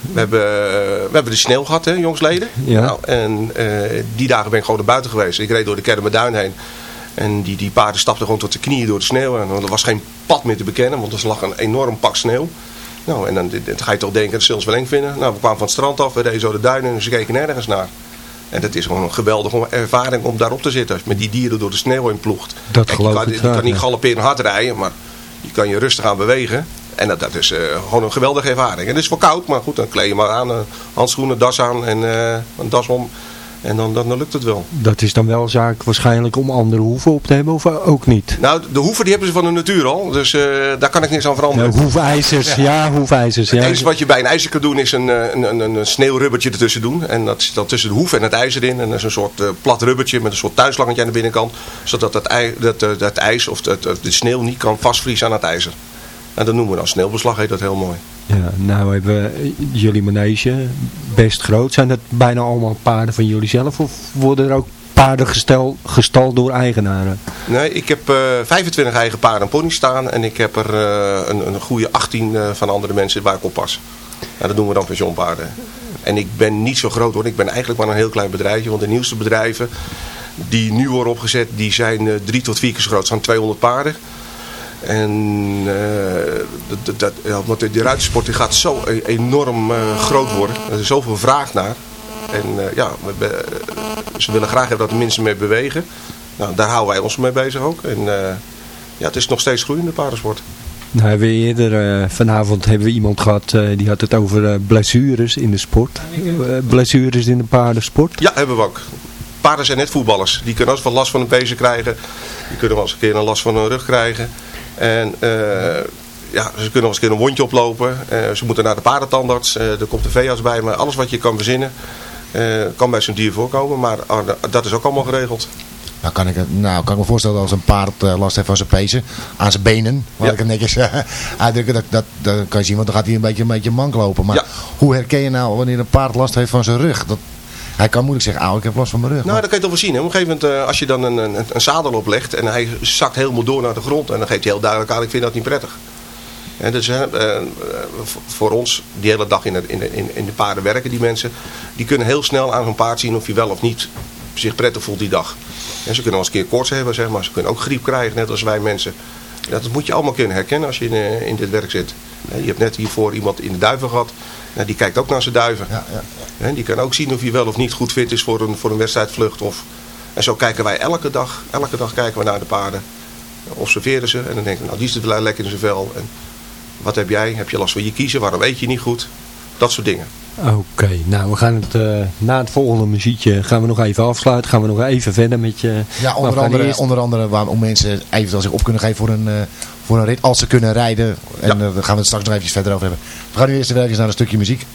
We hebben, we hebben de sneeuw gehad, hè, jongsleden. Ja. Nou, en die dagen ben ik gewoon naar buiten geweest. Ik reed door de Kermenduin heen. En die, die paarden stapten gewoon tot de knieën door de sneeuw. En er was geen pad meer te bekennen, want er lag een enorm pak sneeuw. Nou, en dan, dan ga je toch denken, dat zullen ze wel eng vinden. Nou, we kwamen van het strand af, we reden zo de duinen en ze keken nergens naar. En dat is gewoon een geweldige ervaring om daarop te zitten. Als je met die dieren door de sneeuw in ploegt. Dat geloof je kan, ik je kan niet galopperen hard rijden, maar je kan je rustig aan bewegen. En dat, dat is uh, gewoon een geweldige ervaring. En het is wel koud, maar goed, dan kleed je maar aan. Uh, handschoenen, das aan en uh, een das om. En dan, dan, dan, lukt het wel. Dat is dan wel zaak waarschijnlijk om andere hoeven op te hebben of ook niet? Nou, de hoeven die hebben ze van de natuur al. Dus uh, daar kan ik niks aan veranderen. Ja, hoefijzers, [laughs] ja, ja hoefijzers. Het ja. enige wat je bij een ijzer kan doen is een, een, een, een sneeuwrubbertje ertussen doen. En dat zit dan tussen de hoef en het ijzer in. En dat is een soort uh, plat rubbertje met een soort thuislangetje aan de binnenkant. Zodat dat, ij, dat, dat ijs of dat, de sneeuw niet kan vastvriezen aan het ijzer. En dat noemen we dan sneeuwbeslag, heet dat heel mooi. Ja, nou hebben jullie manege best groot. Zijn dat bijna allemaal paarden van jullie zelf of worden er ook paarden gestel, gestald door eigenaren? Nee, ik heb uh, 25 eigen paarden en ponies staan en ik heb er uh, een, een goede 18 uh, van andere mensen waar ik op pas. Nou, dat doen we dan pensioenpaarden. En ik ben niet zo groot hoor, ik ben eigenlijk maar een heel klein bedrijfje, want de nieuwste bedrijven die nu worden opgezet, die zijn drie tot vier keer zo groot. Het zijn 200 paarden. En uh, dat, dat, ja, want de ruitersport die gaat zo enorm uh, groot worden. Er is zoveel vraag naar. En uh, ja, we, ze willen graag hebben dat de mensen mee bewegen. Nou, daar houden wij ons mee bezig ook. En ja, het is nog steeds groeiende paardensport. Nou, hebben we eerder, vanavond hebben we iemand gehad, die had het over blessures in de sport. blessures in de paardensport. Ja, hebben we ook. Paarden zijn net voetballers. Die kunnen ook wel last van een pezen krijgen. Die kunnen wel eens een keer een last van hun rug krijgen. En ja, ze kunnen wel eens een keer een wondje oplopen. ze moeten naar de paardentandarts. er komt de veearts bij. Maar alles wat je kan verzinnen kan bij zo'n dier voorkomen. Maar ah, dat is ook allemaal geregeld. Nou kan, ik, nou kan ik me voorstellen dat als een paard uh, last heeft van zijn pezen, aan zijn benen, waar ik het netjes uh, uitdrukken, dat, dat, dat kan je zien, want dan gaat hij een beetje, een beetje mank lopen. Maar hoe herken je nou wanneer een paard last heeft van zijn rug? Dat, hij kan moeilijk zeggen, ah, ik heb last van mijn rug. Nou, dat kan je toch wel zien. Hè? Op een gegeven moment, uh, als je dan een, een, een, zadel oplegt en hij zakt helemaal door naar de grond. En dan geeft hij heel duidelijk aan, ik vind dat niet prettig. En dus, voor ons, die hele dag in de, in, de, in de paarden werken, die mensen, die kunnen heel snel aan hun paard zien of hij wel of niet zich prettig voelt die dag. En ze kunnen wel eens een keer koorts hebben, zeg maar. Ze kunnen ook griep krijgen, net als wij mensen. Dat moet je allemaal kunnen herkennen als je in, eh, in dit werk zit. Je hebt net hiervoor iemand in de duiven gehad. Die kijkt ook naar zijn duiven. Ja, ja. Die kan ook zien of hij wel of niet goed fit is voor een, voor een wedstrijdvlucht. Of... En zo kijken wij elke dag. Elke dag kijken we naar de paarden. Observeren ze. En dan denken we, nou die zit lekker in zijn vel. En wat heb jij? Heb je last van je kiezen? Waarom weet je niet goed? Dat soort dingen. Oké, nou we gaan het uh, na het volgende muziekje gaan we nog even afsluiten. Gaan we nog even verder met je... Ja, onder andere, onder andere waarom mensen eventueel zich op kunnen geven voor een, uh, voor een rit. Als ze kunnen rijden. En ja. uh, daar gaan we het straks nog even verder over hebben. We gaan nu eerst even naar een stukje muziek.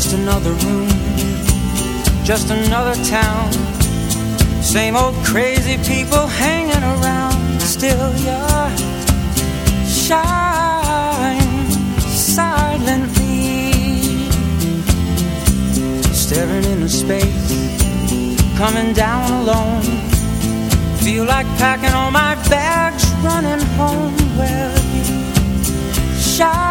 Just another room, just another town. Same old crazy people hanging around. Still, you're shine silently, staring into space, coming down alone. Feel like packing all my bags, running home. Well, you shine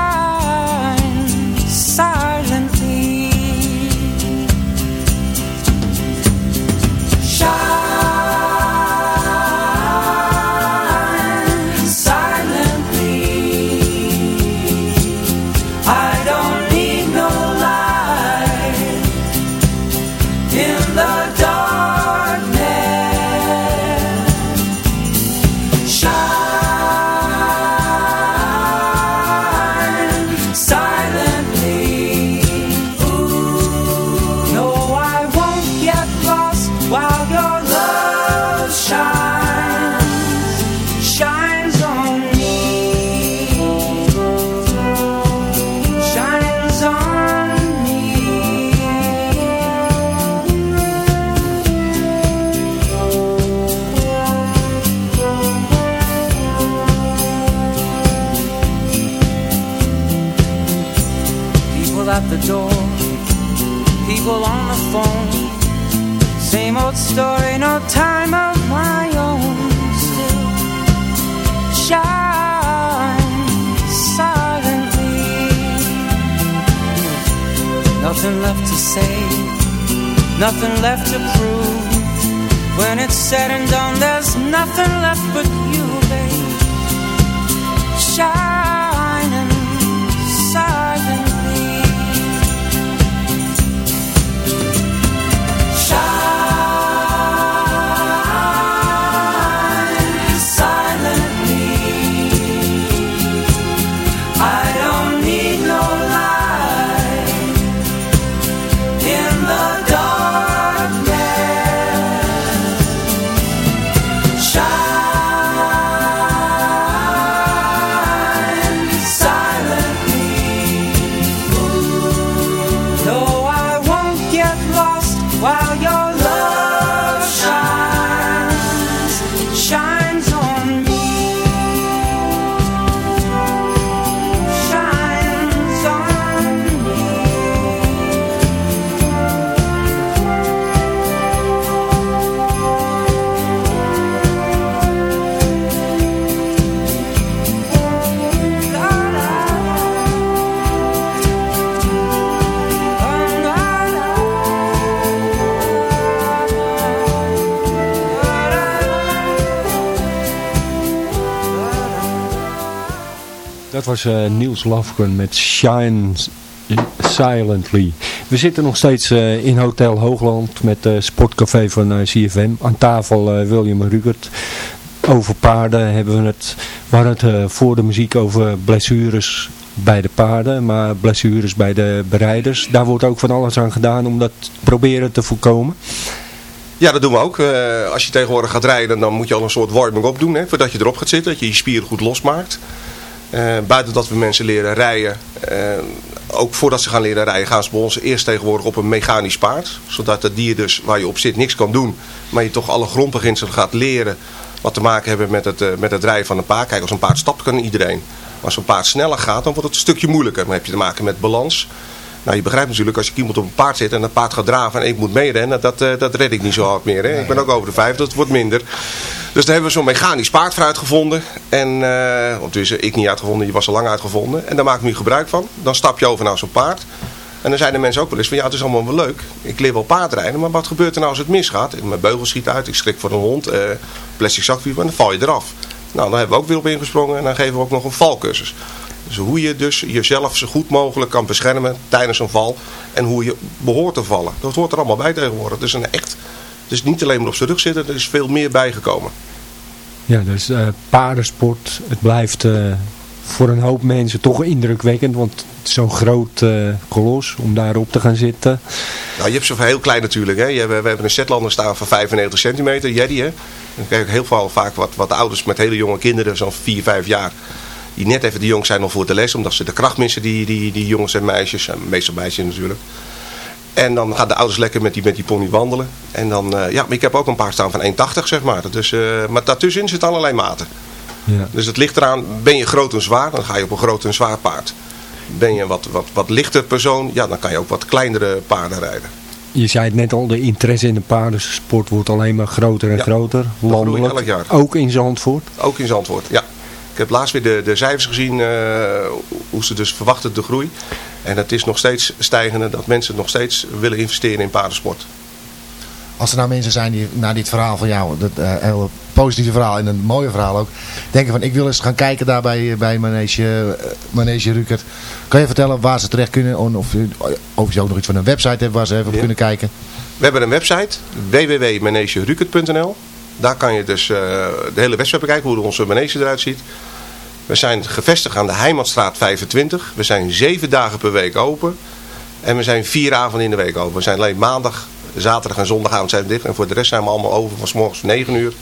Nothing left to say, nothing left to prove. When it's said and done, there's nothing left but you, babe. Shine. Was uh, Niels Lafgren met Shine Silently. We zitten nog steeds uh, in Hotel Hoogland met het sportcafé van CFM. Aan tafel William Rugert. Over paarden hebben we het, we het voor de muziek over blessures bij de paarden, maar blessures bij de bereiders. Daar wordt ook van alles aan gedaan om dat proberen te voorkomen. Ja, dat doen we ook. Als je tegenwoordig gaat rijden, dan moet je al een soort warming-up doen. Hè, voordat je erop gaat zitten, dat je je spieren goed losmaakt. Uh, buiten dat we mensen leren rijden, uh, ook voordat ze gaan leren rijden, gaan ze bij ons eerst tegenwoordig op een mechanisch paard. Zodat het dier dus waar je op zit niks kan doen, maar je toch alle grondbeginselen gaat leren wat te maken hebben met het, met het rijden van een paard. Kijk, als een paard stapt kan iedereen. Maar als een paard sneller gaat, dan wordt het een stukje moeilijker. Dan heb je te maken met balans. Nou, je begrijpt natuurlijk, als je iemand op een paard zit en dat paard gaat draven en ik moet meerennen, dat, dat red ik niet zo hard meer. Hè? Ik ben ook over de vijf, dat wordt minder. Dus daar hebben we zo'n mechanisch paard voor uitgevonden. En, uh, of dus ik niet uitgevonden, je was al lang uitgevonden. En daar maak ik nu gebruik van. Dan stap je over naar zo'n paard. En dan zijn de mensen ook wel eens van, ja, het is allemaal wel leuk. Ik leer wel paardrijden, maar wat gebeurt er nou als het misgaat? Mijn beugel schiet uit, ik schrik voor een hond, uh, plastic zakwiel, en dan val je eraf. Nou, dan hebben we ook weer op ingesprongen en dan geven we ook nog een valcursus. Dus hoe je dus jezelf zo goed mogelijk kan beschermen tijdens een val. En hoe je behoort te vallen. Dat hoort er allemaal bij tegenwoordig. Dus een echt, dus niet alleen maar op zijn rug zitten, er is veel meer bijgekomen. Ja, dus uh, paardensport, het blijft uh, voor een hoop mensen toch indrukwekkend. Want zo'n groot uh, kolos om daarop te gaan zitten. Nou, je hebt ze heel klein natuurlijk. Hè. Je, we, we hebben een Zetlander staan van 95 centimeter, Jeddy. Hè. Dan krijg ik heel veel, vaak wat, wat ouders met hele jonge kinderen, zo'n 4, 5 jaar die net even de jong zijn om voor de les. Omdat ze de kracht missen, die, die, die jongens en meisjes. Meestal meisjes natuurlijk. En dan gaan de ouders lekker met die, met die pony wandelen. En dan, uh, ja, maar ik heb ook een paar staan van 1,80 zeg maar. Dus, uh, maar daartussenin zitten allerlei maten. Ja. Dus het ligt eraan, ben je groot en zwaar, dan ga je op een groot en zwaar paard. Ben je een wat, wat, wat lichter persoon, ja, dan kan je ook wat kleinere paarden rijden. Je zei het net al, de interesse in de paardensport wordt alleen maar groter en ja, groter. Landelijk. Elk jaar. Ook in Zandvoort? Ook in Zandvoort, ja. Ik heb laatst weer de, de cijfers gezien, uh, hoe ze dus verwachten de groei. En het is nog steeds stijgende dat mensen nog steeds willen investeren in paardensport. Als er nou mensen zijn die naar dit verhaal van jou, dat uh, hele positieve verhaal en een mooie verhaal ook, denken van ik wil eens gaan kijken daar bij, bij Manege, uh, Manege Rukert. Kan je vertellen waar ze terecht kunnen of, of je ook nog iets van een website hebt waar ze even op kunnen kijken? We hebben een website, www.manegerukert.nl. Daar kan je dus uh, de hele wedstrijd bekijken, hoe onze manege eruit ziet. We zijn gevestigd aan de Heimatstraat 25. We zijn zeven dagen per week open. En we zijn vier avonden in de week open. We zijn alleen maandag, zaterdag en zondagavond zijn we dicht. En voor de rest zijn we allemaal open van s morgens 9 uur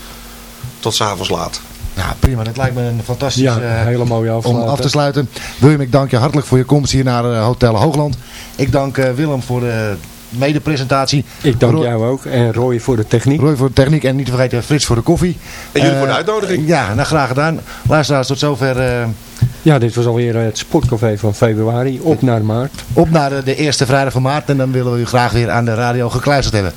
tot s avonds laat. Ja, prima. Dat lijkt me een fantastisch ja, uh, hele mooie om af te sluiten. William, ik dank je hartelijk voor je komst hier naar uh, Hotel Hoogland. Ik dank uh, Willem voor de mede-presentatie. Ik dank Roy, jou ook. En Roy voor de techniek. Roy voor de techniek. En niet te vergeten Frits voor de koffie. En jullie uh, voor de uitnodiging. Ja, nou graag gedaan. Luisteraars, tot zover... Uh, ja, dit was alweer het sportcafé van februari. Op naar maart. Op naar de, de eerste vrijdag van maart. En dan willen we u graag weer aan de radio gekluisterd hebben.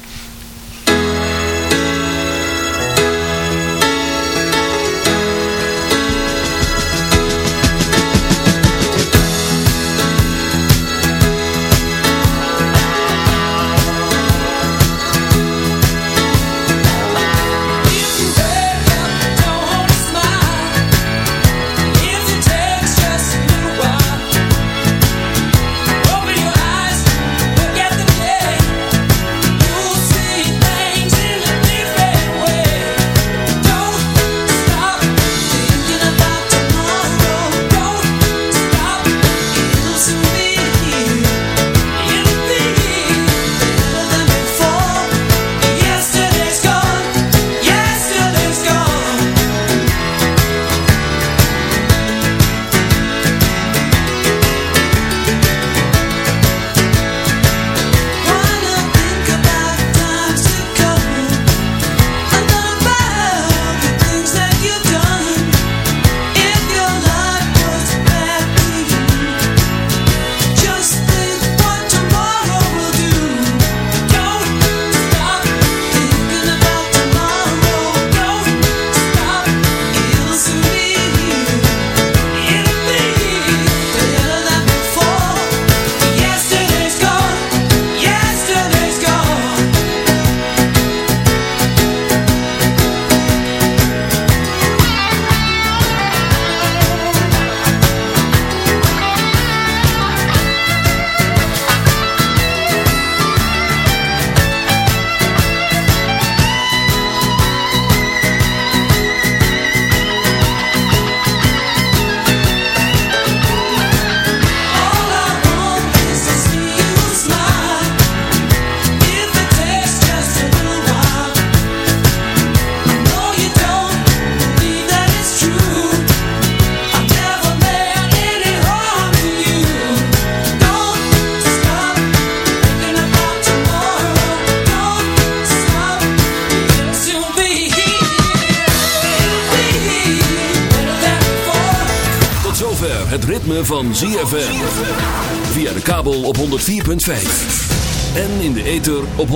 Op 106.9.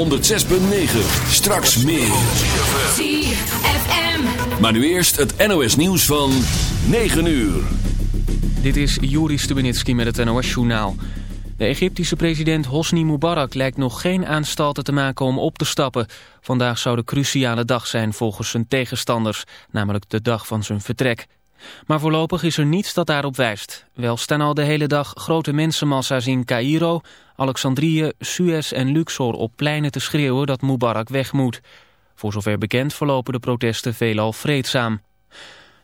Straks meer. ZFM. Maar nu eerst het NOS nieuws van 9 uur. Dit is Juri Stubenitski met het NOS-journaal. De Egyptische president Hosni Mubarak lijkt nog geen aanstalten te maken om op te stappen. Vandaag zou de cruciale dag zijn volgens zijn tegenstanders, namelijk de dag van zijn vertrek. Maar voorlopig is er niets dat daarop wijst. Wel staan al de hele dag grote mensenmassa's in Cairo, Alexandrië, Suez en Luxor op pleinen te schreeuwen dat Mubarak weg moet. Voor zover bekend verlopen de protesten veelal vreedzaam.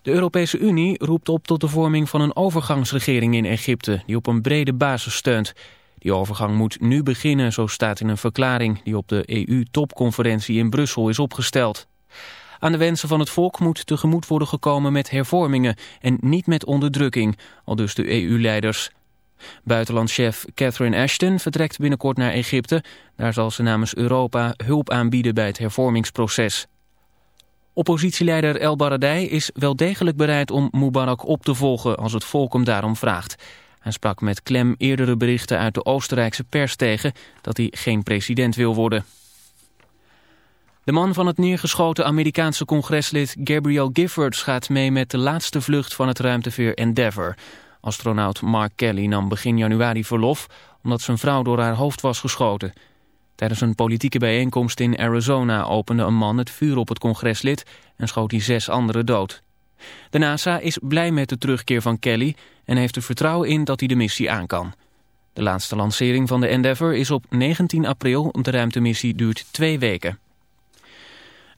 De Europese Unie roept op tot de vorming van een overgangsregering in Egypte... die op een brede basis steunt. Die overgang moet nu beginnen, zo staat in een verklaring... die op de EU-topconferentie in Brussel is opgesteld. Aan de wensen van het volk moet tegemoet worden gekomen met hervormingen... en niet met onderdrukking, al dus de EU-leiders. Buitenlandchef Catherine Ashton vertrekt binnenkort naar Egypte. Daar zal ze namens Europa hulp aanbieden bij het hervormingsproces. Oppositieleider El Baradei is wel degelijk bereid om Mubarak op te volgen als het volk hem daarom vraagt. Hij sprak met klem eerdere berichten uit de Oostenrijkse pers tegen dat hij geen president wil worden. De man van het neergeschoten Amerikaanse congreslid Gabriel Giffords gaat mee met de laatste vlucht van het ruimteveer Endeavour. Astronaut Mark Kelly nam begin januari verlof omdat zijn vrouw door haar hoofd was geschoten. Tijdens een politieke bijeenkomst in Arizona opende een man het vuur op het congreslid en schoot hij zes anderen dood. De NASA is blij met de terugkeer van Kelly en heeft er vertrouwen in dat hij de missie aan kan. De laatste lancering van de Endeavour is op 19 april, de ruimtemissie duurt twee weken.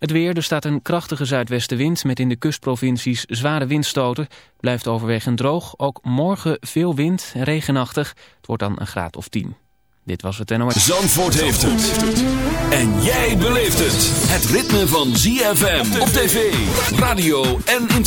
Het weer, er staat een krachtige zuidwestenwind met in de kustprovincies zware windstoten. Blijft overwegend droog, ook morgen veel wind en regenachtig. Het wordt dan een graad of 10. Dit was het NOS. Zandvoort heeft het. En jij beleeft het. Het ritme van ZFM op tv, radio en internet.